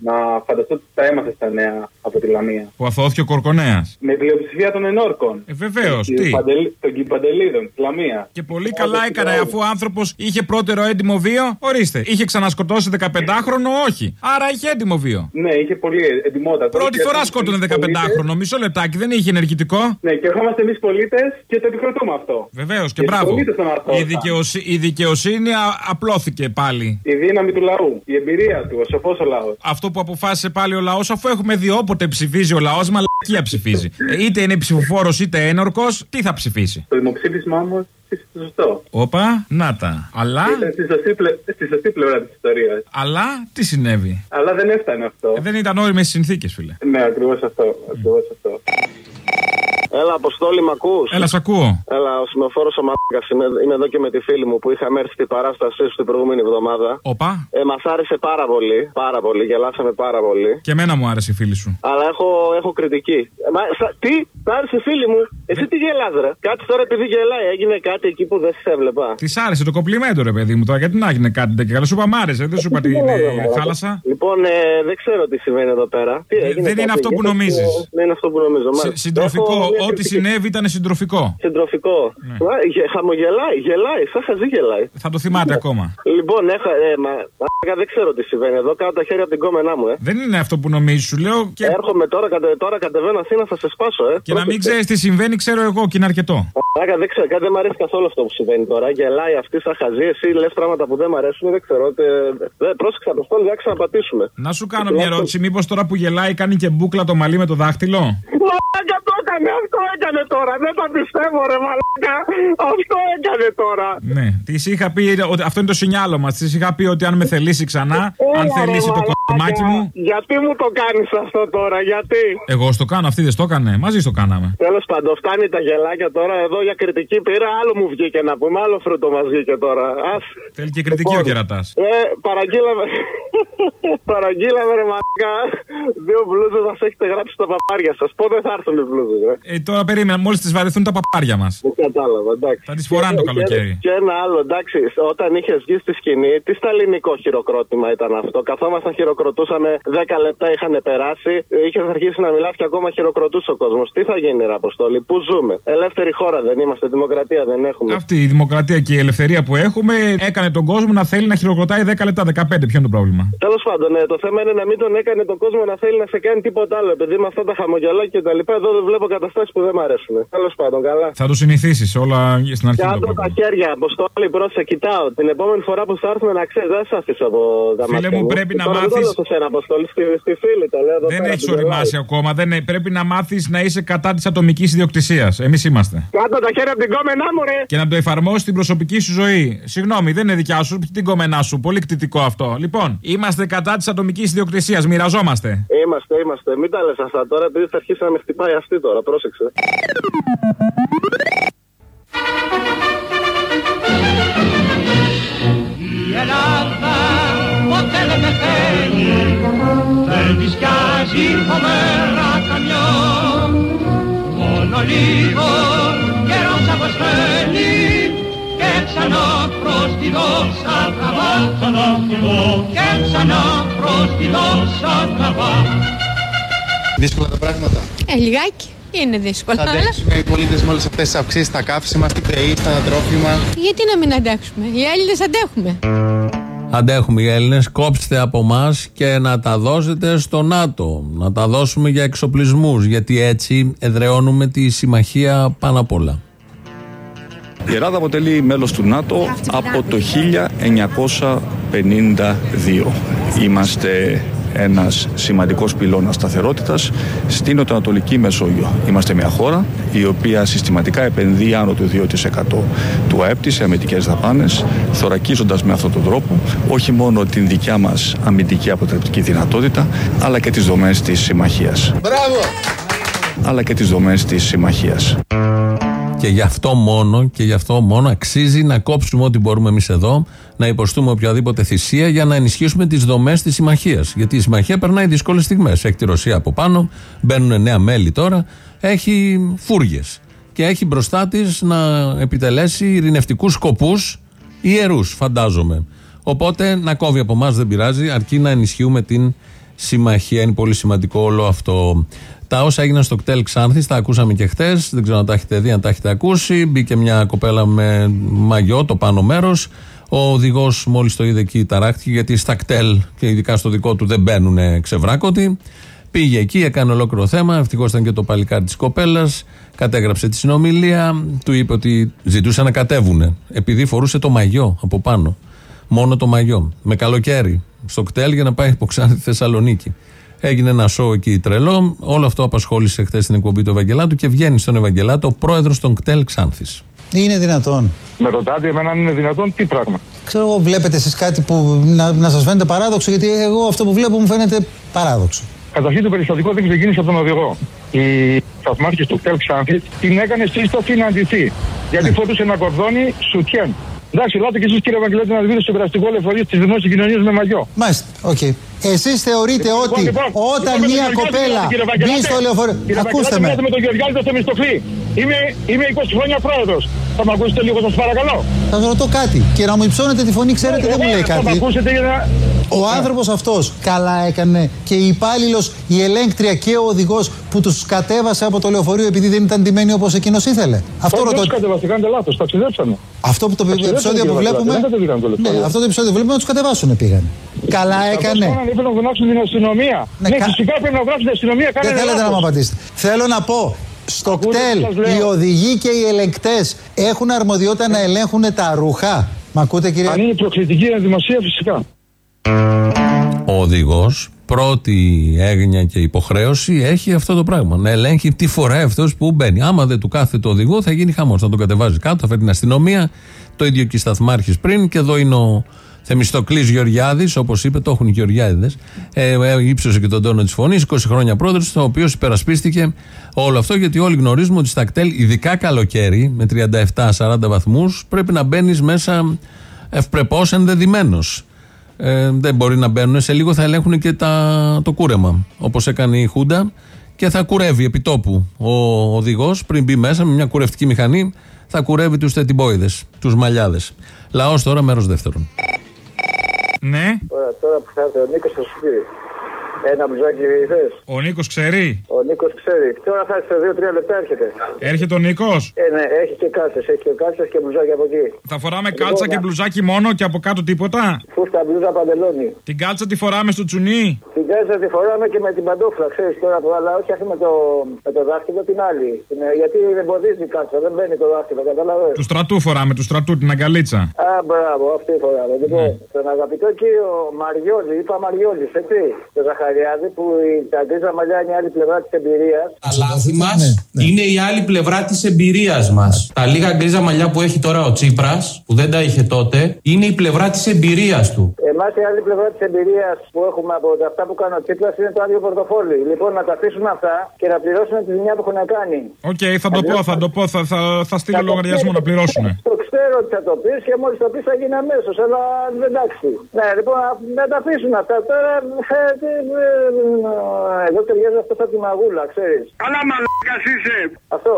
Να φανταστώ ότι τα έμαθε στα νέα από τη Λαμία. Που αθώθηκε ο Κορκονέας. Με πλειοψηφία των ενόρκων. Ε, βεβαίως. Των Τι; Κυπαντελ- Των Κυπαντελίδων της Λαμίας. Και πολύ καλά έκανε αφού ο άνθρωπος είχε πρώτερο έντιμο βίο. Ορίστε. Είχε ξανασκοτώσει 15χρονο, όχι. Άρα είχε έντιμο βίο. Ναι, είχε πολύ εντυμότατο. Πρώτη Και φορά έρχομαστε σκότωνε εμείς πολίτες. 15χρονο. Μισό λεπτάκι, δεν είχε ενεργητικό. Ναι, και ερχόμαστε εμείς πολίτες και το επικροτούμε αυτό. Βεβαίως και Και τους μπράβο. πολίτες τον αρθώσαν. Η, δικαιοσύ- η δικαιοσύνη α- απλώθηκε πάλι. Η δύναμη του λαού, η εμπειρία του, ο σοφός ο λαός. Αυτό που αποφάσισε πάλι ο λαός, αφού έχουμε δει όποτε ψηφίζει ο λαός, μαλακία ψηφίζει. Ε, είτε είναι ψηφοφόρος είτε ένορκος, τι θα ψηφίσει; Το δημοψήφισμα όμως ψήφισε το σωστό. Όπα, να τα. Αλλά, Ήταν στη σωστή, πλε... στη σωστή πλευρά της ιστορίας. αλλά τι συνέβη; Αλλά δεν έφτανε αυτό. Ε, δεν ήταν όριμες συνθήκες, φίλε. Ναι, ακριβώς αυτό. Ακριβώς αυτό. Έλα, Αποστόλη, μ' ακούς; Έλα, σ' ακούω. Έλα, ο σημεοφόρο ο Μαλάκας. Είμαι, είμαι εδώ και με τη φίλη μου που είχαμε έρθει στην παράστασή σου την προηγούμενη εβδομάδα. Οπα. Ε, Μας άρεσε πάρα πολύ. Πάρα πολύ. Γελάσαμε πάρα πολύ. Και εμένα μου άρεσε η φίλη σου. Αλλά έχω, έχω κριτική. Ε, μα, σα, τι, μ' άρεσε η φίλη μου. Εσύ τι γελάς ρε; Κάτι τώρα επειδή γελάει, έγινε κάτι εκεί που δεν σε έβλεπα. Της άρεσε το κομπλιμέντο, ρε παιδί μου τώρα. Γιατί να έγινε κάτι τέτοιο. Καλά, σου είπα μ' άρεσε. Δεν σου είπα τι είναι θάλασσα. Λοιπόν, ε, δεν ξέρω τι συμβαίνει εδώ πέρα. Τι, έγινε δεν είναι κάτι αυτό εκεί, που ε, νομίζεις. Δεν είναι αυτό που νομίζω. Συ- μάλιστα. Συντροφικό. Έχω μια Ό,τι κριτική. συνέβη ήταν συντροφικό. Συντροφικό. Μα, γε- χαμογελάει, γελάει, σαν χαζί γελάει. Θα το θυμάται ακόμα. Λοιπόν, έχω, ε, μα, μα, δεν ξέρω τι συμβαίνει εδώ. Κάτω τα χέρια από την κόμενά μου, ε. Δεν είναι αυτό που νομίζεις, σου λέω. Και, Έρχομαι τώρα, κατε, τώρα κατεβαίνω Αθήνα, θα σε σπάσω, ε. και να μην ξέρεις τι συμβαίνει, ξέρω εγώ και είναι αρκετό. Άκα, δεν ξέρω, κάτι δεν μου αρέσει καθόλου αυτό που συμβαίνει τώρα. Γελάει αυτή σαν χαζή, εσύ λες πράγματα που δεν μου αρέσουν, δεν ξέρω. Τε, δε, πρόσεξα το στόλι, δεν ξαναπατήσουμε. Να σου κάνω μια ερώτηση. Μήπως τώρα που γελάει κάνει και μπούκλα το μαλλί με το δάχτυλο; Μαλάκα το έκανε, αυτό έκανε τώρα. Δεν τα πιστεύω, ρε Μαλάκα. Αυτό έκανε τώρα. Ναι. Της είχα πει ότι αυτό είναι το σινιάλο μας. Της είχα πει ότι αν με θελήσει ξανά, Έλα, αν ρε, θελήσει το μαλάκα. κομμάκι μου. Γιατί μου το κάνεις αυτό τώρα, γιατί; Εγώ στο κάνω, αυτή δεν στο έκανε. Μαζί στο κάναμε. Τέλος πάντων, φτάνει τα γελάκια τώρα. Εδώ για κριτική πήρα, άλλο μου βγήκε να πούμε. Άλλο φρούτο μας βγήκε τώρα. Ας. Θέλει και κριτική ο κερατάς. Ε, παραγγείλαμε. [LAUGHS] παραγγείλαμε, ρε μαλάκα. Δύο μπλούζες μας έχετε γράψει στα παπάρια σας. Πότε θα έρθουν οι μπλούζες, ρε. Ε, τώρα περίμενα, μόλις τις βαρεθούν τα παπάρια μας. Δεν κατάλαβα, εντάξει. Θα τις φοράνε το Και- καλοκαίρι. Και, και ένα άλλο, εντάξει, όταν είχες βγει στη σκηνή, τι σταλινικό χειροκρότημα ήταν αυτό; Καθόμασταν, χειροκροτούσαμε, 10 λεπτά είχαν περάσει, είχες αρχίσει να μιλάς και ακόμα χειροκροτούσε ο κόσμος. Τι θα γίνει, ρε Αποστόλη, πού ζούμε; Ελεύθερη χώρα δεν είμαστε, δημοκρατία δεν έχουμε. Αυτή η δημοκρατία και η ελευθερία που έχουμε έκανε τον κόσμο να θέλει να χειροκροτάει 10 λεπτά, 15. Ποιο είναι το πρόβλημα; Τέλος πάντων, ναι, το θέμα είναι να μην τον έκανε τον κόσμο να θέλει να σε κάνει τίποτα άλλο. Επειδή με αυτά τα χαμογελάκια και τα λοιπά, εδώ δεν βλέπω καταστάσεις που δεν μ' αρέσουν. Τέλος πάντων, καλά. Θα το συνηθίσεις όλα στην αρχή. Και το άντω τα πρόβλημα. χέρια, Αποστόλη, πρόσεχε, κοιτάω. Την επόμενη φορά που θα έρθουμε να ξέρεις, δεν σα αφήσω από τα Φίλε μάτια μου, πρέπει να Τώρα δεν το μάθεις- λέω σε σένα, Αποστόλη, στη, στη φίλη το λέω εδώ Δεν πέρα, έχεις που γελάει. οριμάσει ακόμα. Δεν είναι- Πρέπει να μάθεις να είσαι κατά της ατομικής ιδιοκτησίας. Εμείς είμαστε. Κάτω τα χέρια από την κόμενά μου, ρε! Και να το εφαρμόσεις στην προσωπική σου ζωή. Συγγνώμη, δεν είναι δικιά σου, την κομμενά σου. Πολύ κτητικό αυτό. Λοιπόν, είμαστε κατά της ατομικής ιδιοκτησίας. Μοιραζόμαστε. Είμαστε, είμαστε. Μην τα λες αυτά τώρα, επειδή θα αρχίσει να με χτυπάει αυτή τώρα. Πρόσεξε. Η Ελλάδα ποτέ δεν πεθαίνει. Δεν της πιάζει φοβερά καμιό Μόνο λίγο καιρός αποστέλει Και ξανά προς τη δόξα τραβά. Και ξανά προς τη δόξα τραβά. Δύσκολα τα πράγματα. Ε, λιγάκι. Είναι δύσκολο. Θα Αλλά αντέξουμε οι πολίτες με όλε αυτές τις αυξήσεις στα καύσιμα, στην ΠΕΗ, στα τρόφιμα. γιατί να μην αντέξουμε; Οι Έλληνες αντέχουμε. Αντέχουμε οι Έλληνες, κόψτε από εμά και να τα δώσετε στο ΝΑΤΟ. Να τα δώσουμε για εξοπλισμούς. Γιατί έτσι εδραιώνουμε τη συμμαχία πάνω απ' όλα. Η Ελλάδα αποτελεί μέλος του ΝΑΤΟ από το 1952. Είμαστε ένας σημαντικός πυλώνας σταθερότητας στην Νοτιοανατολική Μεσόγειο. Είμαστε μια χώρα η οποία συστηματικά επενδύει άνω του 2% του ΑΕΠ της σε αμυντικές δαπάνες, θωρακίζοντας με αυτόν τον τρόπο όχι μόνο την δικιά μας αμυντική αποτρεπτική δυνατότητα, αλλά και τις δομές της συμμαχίας. Μπράβο! Αλλά και τις δομές της συμμαχίας. Και γι' αυτό μόνο και γι' αυτό μόνο αξίζει να κόψουμε ό,τι μπορούμε εμείς εδώ, να υποστούμε οποιαδήποτε θυσία για να ενισχύσουμε τις δομές της συμμαχίας. Γιατί η συμμαχία περνάει δύσκολες στιγμές. Έχει τη Ρωσία από πάνω, μπαίνουν νέα μέλη τώρα, έχει φούργες. Και έχει μπροστά της να επιτελέσει ειρηνευτικούς σκοπούς ιερούς, φαντάζομαι. Οπότε να κόβει από εμάς δεν πειράζει, αρκεί να ενισχύουμε την συμμαχία. Είναι πολύ σημαντικό όλο αυτό. Τα όσα έγιναν στο κτέλ Ξάνθης, τα ακούσαμε και χτες. Δεν ξέρω αν τα έχετε δει, αν τα έχετε ακούσει. Μπήκε μια κοπέλα με μαγιό, το πάνω μέρος. Ο οδηγός, μόλις το είδε εκεί, ταράχτηκε γιατί στα κτέλ και ειδικά στο δικό του δεν μπαίνουν ξεβράκωτοι. Πήγε εκεί, έκανε ολόκληρο θέμα. Ευτυχώς ήταν και το παλικάρι της κοπέλας. Κατέγραψε τη συνομιλία. Του είπε ότι ζητούσε να κατέβουνε. Επειδή φορούσε το μαγιό από πάνω. Μόνο το μαγιό. Με καλοκαίρι. Στο κτέλ για να πάει από Ξάνθη Θεσσαλονίκη. Έγινε ένα σοου εκεί τρελό. Όλο αυτό απασχόλησε χθες στην εκπομπή του Ευαγγελάτου και βγαίνει στον Ευαγγελάτο ο πρόεδρος των κτέλ Ξάνθης. Είναι δυνατόν; Με ρωτάτε εμένα αν είναι δυνατόν, τι πράγμα. Ξέρω εγώ, βλέπετε εσείς κάτι που να, να σας φαίνεται παράδοξο, γιατί εγώ αυτό που βλέπω μου φαίνεται παράδοξο. Καταρχήν το περιστατικό δεν ξεκίνησε από τον οδηγό. η σταθμάρχη του ΚΕΛ Ξάνθης την έκανε σύσταση να ντυθεί. Γιατί φορούσε ένα κορδόνι σουτιέν. Εντάξει, ελάτε και εσείς κύριε Βαγγελέτη να δείτε στο περαστικό λεωφορείο της δημόσιας συγκοινωνίας με μαγιό. Μάλιστα, οκ. Εσείς θεωρείτε Λοιπόν, ότι λοιπόν, όταν λοιπόν, μια κύριε κοπέλα Βαγγελάτη, κύριε μπει Βαγγελάτη, στο λεωφορείο. Κύριε Ακούστε Βαγγελάτη, με. μιλάτε με τον Γεωργιάδη στο Μιστοφλή. Είμαι, είμαι 20 χρόνια πρόεδρος. Θα με ακούσετε λίγο, σας παρακαλώ. Θα σας ρωτώ κάτι. Και να μου υψώνετε τη φωνή, ξέρετε Ε, δεν μου ε, λέει θα με κάτι. ακούσετε για να... Ο άνθρωπος αυτός καλά έκανε και η υπάλληλος, η ελέγκτρια και ο οδηγός που τους κατέβασε από το λεωφορείο επειδή δεν ήταν ντυμένοι όπως εκείνος ήθελε. Αυτό Όχι, ρωτώ. όχι, κατεβαστήκατε λάθος, ταξιδέψανε. Αυτό που το Ταξιδέψανε, επεισόδιο κύριε που Βαγγελάτη, βλέπουμε. Δεν κατεβήκαν το λεωφορείο. Ναι, αυτό το επεισόδιο που βλέπουμε να τους κατεβάσουν πήγαν. Καλά έκανε. Θα έπρεπε να φωνάξουν την αστυνομία. Ναι, Ναι, κα- φυσικά πρέπει να βράσουν την αστυνομία. Δεν Κάνανε θέλετε να μου λάθος. απαντήσετε. Θέλω να πω, στο Ακούτε κτέλ τι σας λέω. οι οδηγοί και οι ελεγκτές έχουν αρμοδιότητα να ελέγχουν τα ρούχα. Μ' ακούτε κύριε; Αν είναι προκλητική δημοσία, φυσικά. Ο οδηγός, πρώτη έγνοια και υποχρέωση έχει αυτό το πράγμα. Να ελέγχει τι φοράει αυτό που μπαίνει. Άμα δεν του κάθε το οδηγό, θα γίνει χαμός. Θα τον κατεβάζει κάτω, θα φέρει την αστυνομία. Το ίδιο και οι σταθμάρχε πριν. Και εδώ είναι ο Θεμιστοκλής Γεωργιάδης, όπως είπε, το έχουν οι Γεωργιάδες. Ε, ε, ύψωσε και τον τόνο της φωνής, 20 χρόνια πρόεδρος, ο οποίος υπερασπίστηκε όλο αυτό, γιατί όλοι γνωρίζουμε ότι στα κτέλ, ειδικά καλοκαίρι, με 37-40 βαθμούς, πρέπει να μπαίνεις μέσα ευπρεπώς ενδεδειμένος. Ε, δεν μπορεί να μπαίνουν. Σε λίγο θα ελέγχουν και τα, το κούρεμα. Όπως έκανε η Χούντα και θα κουρεύει επί τόπου. Ο οδηγός πριν μπει μέσα με μια κουρευτική μηχανή θα κουρεύει τους τετιμπόιδε, τους μαλλιάδες. Λαός τώρα, μέρος δεύτερον. Ναι, Ωραία, τώρα που θα έρθει ο Νίκος θα σου πει. Ένα μπλουζάκι θες. ο Νίκος ξέρει; Ο Νίκος ξέρει. Τώρα θα έρθει σε 2-3 λεπτά έρχεται. Έρχεται ο Νίκος; Ε, ναι, έχει και κάλτσε. Έχει και κάλτσε και μπλουζάκι από εκεί. Θα φοράμε Λοιπόν, κάλτσα και να- μπλουζάκι μόνο και από κάτω τίποτα; Φούστα μπλούζα παντελόνι. Την κάλτσα τη φοράμε στο τσουνί; Την κάλτσα τη φοράμε και με την παντόφλα, ξέρεις τώρα που αλλά όχι αυτή με το, με το δάχτυλο την άλλη. Την, ε, γιατί δεν εμποδίζει η κάλτσα, δεν μπαίνει το δάχτυλο, κατάλαβε. Του στρατού φοράμε, του στρατού την αγκαλίτσα. Α, μπράβο, αυτή φοράμε. Λοιπόν, τον αγαπητό κύριο Μαριόλη, είπα Μαριόλη, έτσι. Το Ζαχαριάδη που η, τα γκρίζα μαλλιά είναι η άλλη πλευρά της εμπειρίας. Τα λάθη μας είναι η άλλη πλευρά της εμπειρίας μας. Τα λίγα γκρίζα μαλλιά που έχει τώρα ο Τσίπρας, που δεν τα είχε τότε, είναι η πλευρά της εμπειρίας του. Εμάς η άλλη πλευρά της εμπειρίας που έχουμε από αυτά που κάνει ο Τσίπρας είναι το άδειο πορτοφόλι. Λοιπόν, να τα αφήσουμε αυτά και να πληρώσουμε τη ζημιά που έχουν κάνει. Οκ, θα το πω, θα το πω, θα, θα, θα στείλω λογαριασμό να πληρώσουμε. Το ξέρω ότι θα το πεις και μόλις το πεις θα γίνει αμέσως. Αλλά εντάξει. Ναι, λοιπόν, να τα αφήσουμε αυτά. Τώρα. ε, τι, ε, ε, Εδώ ταιριάζει αυτό σαν τη μαγούλα, ξέρεις. Καλά μαλάκας είσαι. Αυτό.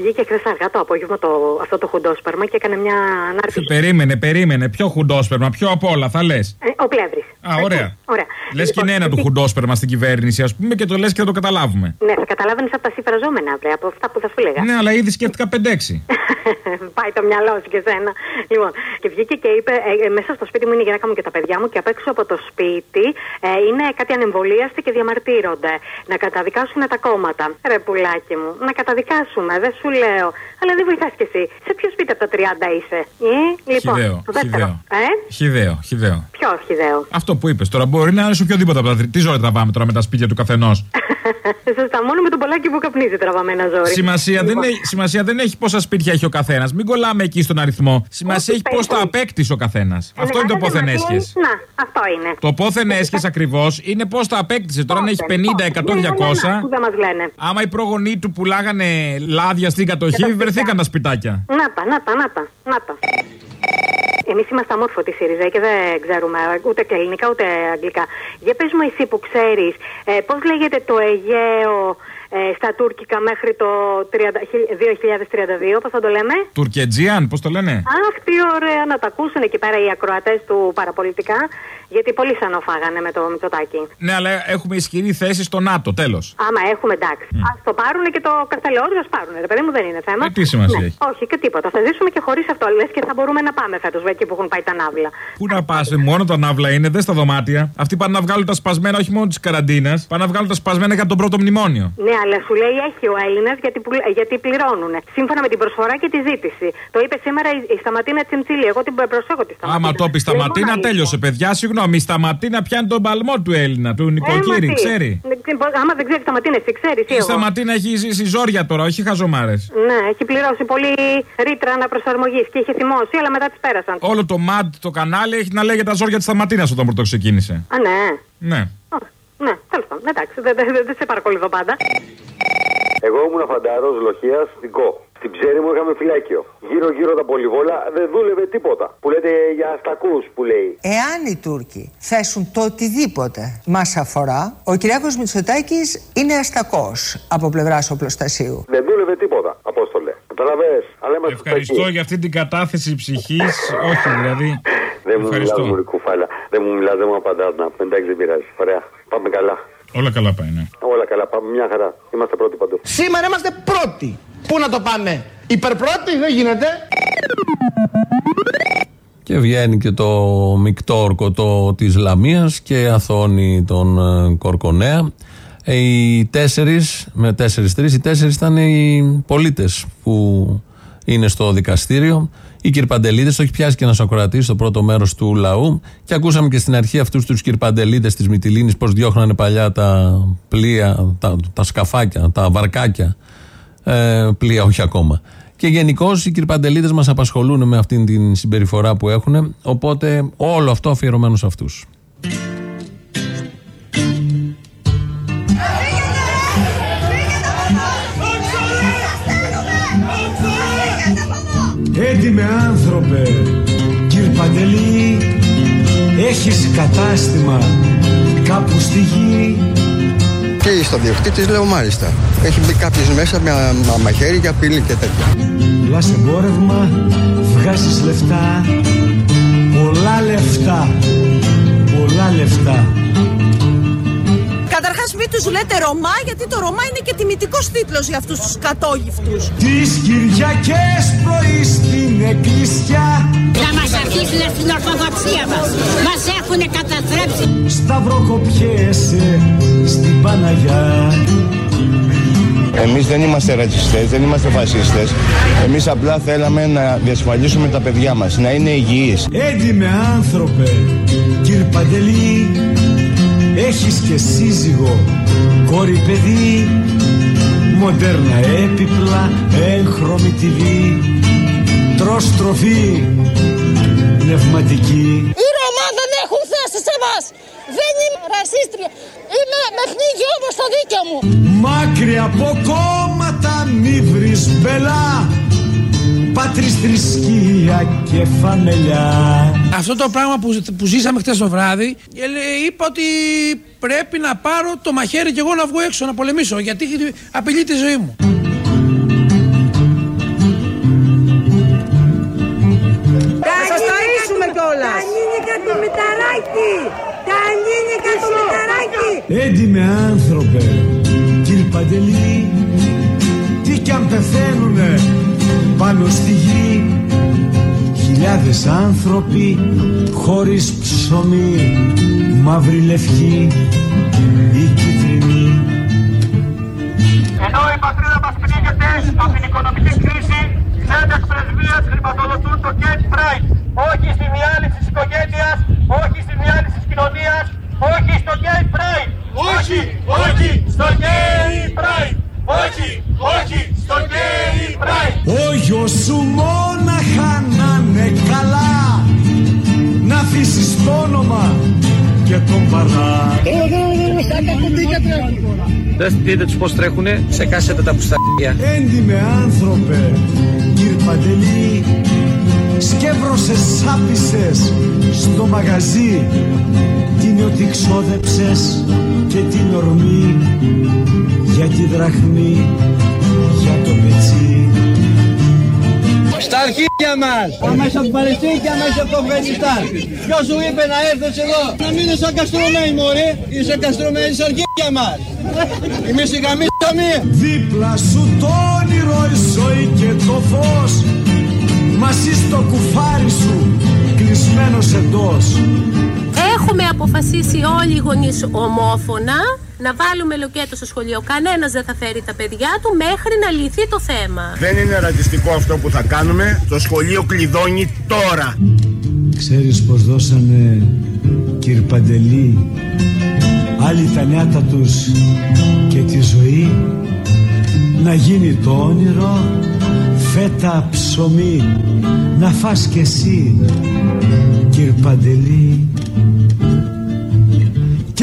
Βγήκε χθες αργά το απόγευμα το, αυτό το χουντόσπερμα και έκανε μια ανάρτηση. Περίμενε, περίμενε. Πιο χουντόσπερμα, πιο απ' όλα, θα λες. Ε, ο Πλεύρης. Α, ωραία. Ωραία. Λες και είναι ένα του χουντόσπερμα στην κυβέρνηση, ας πούμε, και το λες και θα το καταλάβουμε. Ναι, θα καταλάβαινες από τα συμφραζόμενα, βρε, από αυτά που θα σου λέγα. Ναι, αλλά ήδη σκέφτηκα 5-6. [LAUGHS] Πάει το μυαλό σου και σένα. Λοιπόν, και βγήκε και είπε: ε, ε, Μέσα στο σπίτι μου είναι η γυναίκα μου και τα παιδιά μου και απ' έξω από το σπίτι ε, είναι κάτι ανεμβολίαστοι και διαμαρτύρονται. Να καταδικάσουν τα κόμματα. Ρε πουλάκι μου, να καταδικάσουμε, δεν σου λέω. Αλλά δεν βοηθάς κι εσύ. Σε ποιο σπίτι από τα 30 είσαι, ε; Λοιπόν, Χιδαίο, το δεύτερο. χιδαίο. Ε; Χιδαίο, χιδαίο. Ποιο χιδαίο; Αυτό που είπες τώρα μπορεί να είναι σε οποιοδήποτε από τα τρία. Τι ζώρια τραβάμε τώρα με τα σπίτια του καθενός; [LAUGHS] Σωστά, μόνο με τον πολλάκι που καπνίζει τραβάμε ένα ζόρι. Σημασία, δεν Λοιπόν, έχει, σημασία δεν έχει πόσα σπίτια έχει ο καθένας. Μην κολλάμε εκεί στον αριθμό. Σημασία έχει πώς τα απέκτησε ο καθένας. Αυτό είναι το πόθεν έσχε. Να, αυτό είναι. Το πόθεν έσχε ακριβώς είναι πώς τα απέκτησε. Τώρα αν έχει 50, 100, 200. Που δεν μας λένε. Άμα οι προγονεί του πουλάγανε λάδια στην κατοχή, βρεθήκαν τα σπιτάκια. Να τα, να τα, να τα, να τα. Εμείς είμαστε αμόρφωτοι ΣΥΡΙΖΑ και δεν ξέρουμε ούτε και ελληνικά ούτε αγγλικά. Για πες μου, εσύ που ξέρεις, ε, πώς λέγεται το Αιγαίο ε, στα τουρκικά μέχρι το 30, 2032, πώς θα το λέμε; Τουρκετζίαν, πώς το λένε; Αχ, τι ωραία να τα ακούσουν εκεί πέρα οι ακροατές του παραπολιτικά, γιατί πολύ σανοφάγανε με το Μητσοτάκι. Ναι, αλλά έχουμε ισχυρή θέση στο ΝΑΤΟ, τέλος. Άμα έχουμε εντάξει. Α το πάρουν και το καστελαιόδιο, ας πάρουν. Ρε παιδί μου δεν είναι θέμα. Ε, τι σημασία Ναι, έχει. Όχι και τίποτα. Θα ζήσουμε και χωρίς αυτό. Λες και θα μπορούμε να πάμε φέτος εκεί που έχουν πάει τα ναύλα. Πού να πας, μόνο τα ναύλα είναι, δεν στα δωμάτια. Αυτοί πάνε να βγάλουν τα σπασμένα όχι μόνο της καραντίνας, πάνε να βγάλουν τα σπασμένα για τον πρώτο μνημόνιο. Ναι, αλλά σου λέει έχει ο Έλληνας γιατί, που- γιατί πληρώνουν. Σύμφωνα με την προσφορά και τη ζήτηση. Το είπε σήμερα η, η Σταματίνα Τσιμτσίλη. Εγώ την προσέχω τη Σταματίνα. Άμα το πει σταματίνα, Λοιπόν, τέλειωσε, παιδιά. Συγγνώμη, η σταματίνα πιάνει τον παλμό του Έλληνα, του νοικοκύρη, Ε, μα τι. ξέρει. Δεν- Άμα δεν ξέρει Σταματίνα, εσύ ξέρεις. Η σταματίνα έχει ζήσει ζόρια τώρα, όχι χαζομάρες. Ναι, έχει πληρώσει πολύ ρήτρα αναπροσαρμογής και είχε θυμώσει, αλλά μετά τις πέρασαν. Όλο το ΜΑΤ το κανάλι έχει να λέει για τα ζόρια της σταματίνας όταν πρώτο ξεκίνησε. Α, ναι. Ναι. Ναι, τέλος πάντων. Εντάξει, δεν δεν- δεν- δεν σε παρακολουθώ πάντα. Εγώ ήμουν φαντάρος Λοχεία στην ΚΟ. Στην ψέρι μου είχαμε φυλάκιο. Γύρω-γύρω τα πολυβόλα δεν δούλευε τίποτα. Που λέτε για αστακούς που λέει. Εάν οι Τούρκοι θέσουν το οτιδήποτε μας αφορά, ο Κυριάκος Μητσοτάκης είναι αστακός από πλευράς οπλοστασίου. Δεν δούλευε τίποτα, Απόστολε. Καταλαβέ. Αλλά είμαστε Ευχαριστώ για αυτή την κατάθεση ψυχής. Όχι, δηλαδή. [LAUGHS] Δεν μου μιλάς, Ευχαριστώ. μου κουφάλα. Δεν μου μιλάς, δεν μου απαντάς. Να, εντάξει, δεν πειράζει. Ωραία. Πάμε καλά. Όλα καλά πάει, ναι. Όλα καλά. Πάμε μια χαρά. Είμαστε πρώτοι παντού. Σήμερα είμαστε πρώτοι. Πού να το πάμε, υπερπρώτη, δεν γίνεται. Και βγαίνει και το μεικτό ορκωτό της Λαμίας και αθώνει τον ε, Κορκονέα. Ε, Οι τέσσερις, με τέσσερις τρεις, οι τέσσερις ήταν οι πολίτες που είναι στο δικαστήριο. Οι κυρπαντελίδες, το έχει πιάσει και ένας ακροατής στο πρώτο μέρος του λαού. Και ακούσαμε και στην αρχή αυτούς τους κυρπαντελίδες της Μυτιλίνης πώς διώχνανε παλιά τα πλοία, τα, τα σκαφάκια, τα βαρκάκια ε, πλοία, όχι ακόμα. Και γενικώς οι κυρπαντελίδες μας απασχολούν με αυτήν την συμπεριφορά που έχουν. Οπότε όλο αυτό αφιερωμένο σε αυτούς. Έντιμε άνθρωπε, κύρ Παντελή, έχεις κατάστημα κάπου στη γη; Και στο διοκτήτη λέω μάλιστα. Έχει μπει κάποιος μέσα με α- μα- μαχαίρι και απειλή και τέτοια. Λάς εμπόρευμα, βγάζεις λεφτά, πολλά λεφτά, πολλά λεφτά. Καταρχάς, μην τους λέτε Ρωμά, γιατί το Ρωμά είναι και τιμητικός τίτλος για αυτούς τους κατόγυφτους. Τις Κυριακές πρωί στην εκκλησιά Να μας αφήσουν στην ορθοδοξία μας. Μας έχουν καταστρέψει. Σταυροκοπιέσαι στην Παναγιά Εμείς δεν είμαστε ρατσιστές, δεν είμαστε φασίστες. Εμείς απλά θέλαμε να διασφαλίσουμε τα παιδιά μας, να είναι υγιείς. Έντιμε άνθρωπε, κύρ Παντελή, έχεις και σύζυγο, κόρη παιδί, μοντέρνα έπιπλα, έγχρωμη TV, τρως τροφή, πνευματική. Οι Ρωμά δεν έχουν θέση σε εμάς. Δεν είμαι ρασίστρια. Είμαι με πνίγει όμως το δίκαιο μου. Μάκρυ από κόμματα μη βρεις μπελά, πάτρις θρησκεία και φαμελιά. Αυτό το πράγμα που, που ζήσαμε χθες το βράδυ, ε, λέ- είπα ότι πρέπει να πάρω το μαχαίρι και εγώ να βγω έξω να πολεμήσω γιατί απειλεί τη ζωή μου. Θα σας ταΐσουμε κιόλας. Τα νίνικα του Μηταράκη. Τα νίνικα του Μηταράκη. Έντιμε άνθρωπε, κύρ Παντελή, τι κι αν πεθαίνουνε πάνω στη γη. Χιλιάδες άνθρωποι χωρίς ψωμί, μαύρη λευκή ή κίτρινη. Ενώ η πατρίδα μας πνίγεται από την οικονομική κρίση, ξένες πρεσβείες χρηματοδοτούν το Gate Pride. Όχι στη διάλυση της οικογένειας, όχι στη διάλυση της κοινωνίας, όχι στο Gate Pride. Όχι, όχι στο Gay Pride. Όχι, όχι στο Gay Pride. Ο γιος σου μόναχα να είναι καλά. Να αφήσεις το όνομα και τον παρά. Δεν δείτε τους πώς τρέχουνε, ξεκάσετε τα πουσταρία. Έντιμε άνθρωπε, κύρ Παντελή Σκεύρωσες, σάπισες στο μαγαζί. Την ότι ξόδεψες και την ορμή. Για τη δραχμή, για το πετσί Στα αρχίδια μας! Αμέσως από την Παλαιστίνη και αμέσως από το Αφγανιστάν. Ποιος σου είπε να έρθεις εδώ; Να μείνεις σαν καστρωμένοι μωρέ. Είσαι καστρωμένοι στα αρχίδια μας. Εμείς οι γαμίσαμε. Δίπλα σου το όνειρο η ζωή και το φως Μαζί στο κουφάρι σου κλεισμένος εντός Έχουμε αποφασίσει όλοι οι γονείς ομόφωνα να βάλουμε λοκέτο στο σχολείο. Κανένας δεν θα φέρει τα παιδιά του μέχρι να λυθεί το θέμα. Δεν είναι ρατσιστικό αυτό που θα κάνουμε. Το σχολείο κλειδώνει τώρα. Ξέρεις πως δώσανε κύρ Παντελή; Άλλοι τα νιάτα τους και τη ζωή Να γίνει το όνειρο φέτα ψωμί Να φας κι εσύ κύρ Παντελή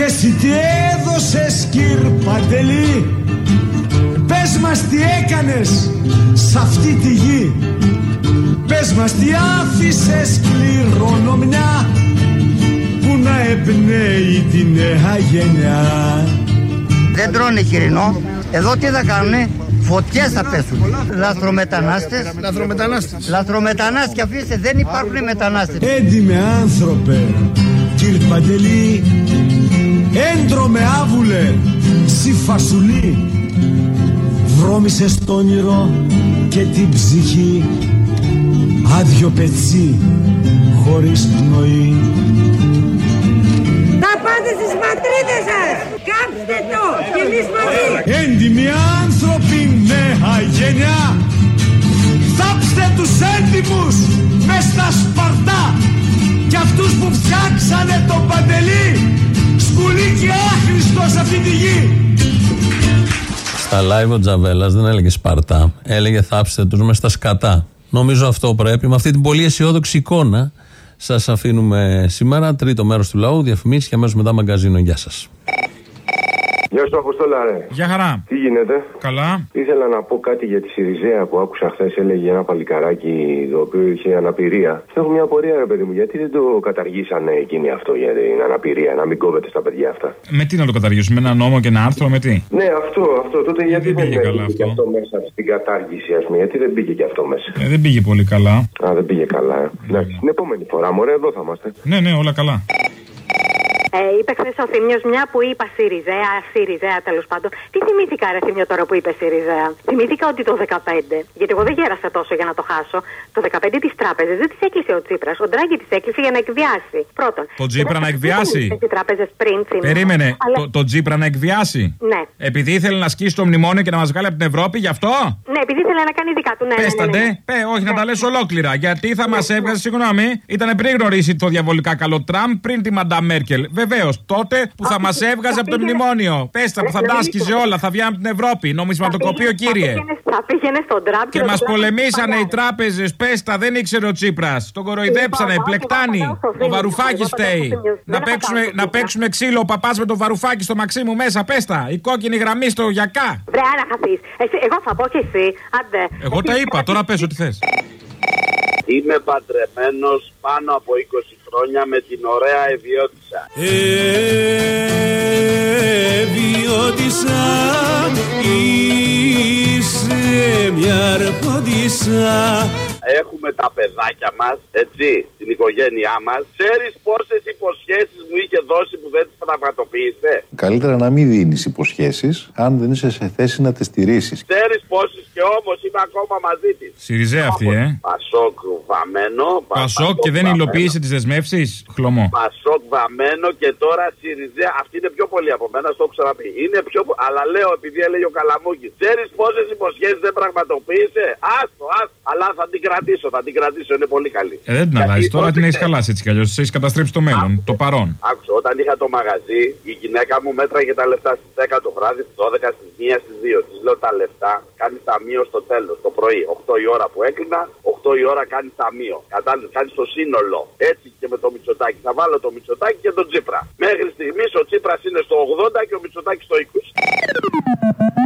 Και εσύ τι έδωσες κύρ Παντελή Πες μας τι έκανες σ' αυτή τη γη Πες μας τι άφησες κληρονομιά Που να εμπνέει τη νέα γενιά Δεν τρώνε χοιρινό. Εδώ τι θα κάνουνε; Φωτιές θα πέσουν. Λαθρομετανάστες. Λαθρομετανάστες. Λαθρομετανάστες και αφήστε δεν υπάρχουν μετανάστες. Έντιμε άνθρωπε κύρ Παντελή Έντρομε άβουλε σι φασουλή. Βρώμησες το όνειρο και την ψυχή. Άδειο πετσί χωρίς πνοή. Θα πάτε στις ματρίδες σας. Κάψτε το και εμείς μαζί. Έντιμοι άνθρωποι νέα γενιά Θάψτε τους έντιμους μες στα Σπαρτά. Κι αυτούς που φτιάξανε το παντελή Σκουλί και άχρηστος σε αυτή τη γη Στα live ο Τζαβέλας δεν έλεγε Σπαρτά. Έλεγε θάψτε τους μες στα σκατά. Νομίζω αυτό πρέπει. Με αυτή την πολύ αισιόδοξη εικόνα σας αφήνουμε σήμερα. Τρίτο μέρος του λαού. Διαφημίσεις και αμέσως μετά μαγκαζίνο. Γεια σας. Γεια σου, Αποστόλα, ρε. Γεια χαρά. Τι γίνεται; Καλά. Ήθελα να πω κάτι για τη Σιριζέα που άκουσα χθες. Έλεγε ένα παλικαράκι το οποίο είχε αναπηρία. Και έχω μια απορία, ρε παιδί μου, γιατί δεν το καταργήσανε εκείνοι αυτό για την αναπηρία, να μην κόβεται στα παιδιά αυτά. Με τι να το καταργήσουμε, με ένα νόμο και ένα άρθρο, με τι; Ναι, αυτό, αυτό. Τότε γιατί δεν, πήγε καλά μπήκε και αυτό μέσα στην κατάργηση, ας πούμε. Γιατί δεν μπήκε και αυτό μέσα; Ε, δεν πήγε πολύ καλά. Α, δεν πήγε καλά. Ε. Εντάξει, την επόμενη φορά, μωρέ, εδώ θα είμαστε. Ναι, ναι, όλα καλά. Ε, είπε χθες ο Θήμιος μια που είπα Σιριζέα, Σιριζέα τέλος πάντων. Τι θυμήθηκα, ρε Θήμιο, τώρα που είπε Σιριζέα. Θυμήθηκα ότι το 15, γιατί εγώ δεν γέρασα τόσο για να το χάσω, το 15 τι τράπεζε δεν τι έκλεισε ο Τσίπρας. Ο Ντράγκη τι έκλεισε για να εκβιάσει. Πρώτον. Το Τσίπρα να εκβιάσει; Τις τράπεζες πριν, Θήμιο. Περίμενε. Αλλά- Το, το Τζίπρα να εκβιάσει; Ναι. Επειδή ήθελε να σκίσει το μνημόνιο και να μας βγάλει από την Ευρώπη, γι' αυτό; Ναι, επειδή ήθελε να κάνει δικά του. Ναι, ναι, ναι, Πέσταντε. ναι, ναι. Πε, όχι να τα λες ολόκληρα. Γιατί θα μας έβγαζε, συγγνώμη, ήταν πριν γνωρίσει το διαβολικά καλό Τραμπ, πριν τη Μαντά Μέρκελ. Βεβαίως, τότε που θα μας έβγαζε από το μνημόνιο. Πέστα που θα τα άσκιζε όλα, θα βγει από την Ευρώπη. Νομισματοκοπείο, κύριε. Θα πήγαινε στον Τραμπ Και θα μας του λέγανε πολεμήσανε οι «Παγιά». τράπεζες. Πέστα, δεν ήξερε ο Τσίπρας. Τον κοροϊδέψανε, πλεκτάνει. Ο Βαρουφάκης φταίει. Να παίξουμε, να παίξουμε ξύλο ο παπάς με τον Βαρουφάκη στο μαξί μου μέσα. Πέστα. Η κόκκινη γραμμή στο γιακά. Βρε, άρα χαθείς. Εσύ, εγώ θα πω και εσύ. Άντε. Εγώ τα είπα, τώρα πες ό,τι θες. Είμαι παντρεμένος πάνω από 20 χρόνια με την ωραία Ευιώτησα. Εβιώτησα είσαι μια αρποντήσα Έχουμε τα παιδάκια μας, έτσι, την οικογένειά μας. Ξέρεις πόσες υποσχέσεις μου είχε δώσει που δεν τις πραγματοποίησε. Καλύτερα να μην δίνεις υποσχέσεις αν δεν είσαι σε θέση να τις στηρίσει. Ξέρεις πόσες και όμως είμαι ακόμα μαζί της. Σιριζέα αυτή, ε. Πασόκ βαμμένο. Πασόκ και δεν βαμμένο. υλοποίησε τις δεσμεύσεις. Χλωμό. Πασόκ βαμμένο και τώρα Σιριζέα. Αυτή είναι πιο πολύ από μένα, στο έχω ξαναπεί. Είναι πιο. πο- Αλλά λέω επειδή έλεγε ο Καλαμούκης. Ξέρεις πόσες υποσχέσεις δεν πραγματοποίησε; Άστο, άστο. Αλλά θα την κρατήσω, θα την κρατήσω. Είναι πολύ καλή. Ε, δεν την Γιατί αλλάζει. Τώρα ό,τι την έχεις θε- χαλάσει έτσι κι αλλιώς. Τη έχεις καταστρέψει το μέλλον, το παρόν. Άκουσα, όταν είχα το μαγαζί, η γυναίκα μου μέτραγε τα λεφτά στις 10 το βράδυ, στις 12, στις 1, στις 2. Της λέω τα λεφτά, κάνει ταμείο στο τέλος, το πρωί. 8 η ώρα που έκλεινα, 8 η ώρα κάνει ταμείο. Κατάλαβες, κάνει το σύνολο. Έτσι και με το Μητσοτάκι. Θα βάλω το Μητσοτάκι και τον Τσίπρα. Μέχρι στιγμής ο Τσίπρας είναι στο 80 και ο Μητσοτάκης στο 20.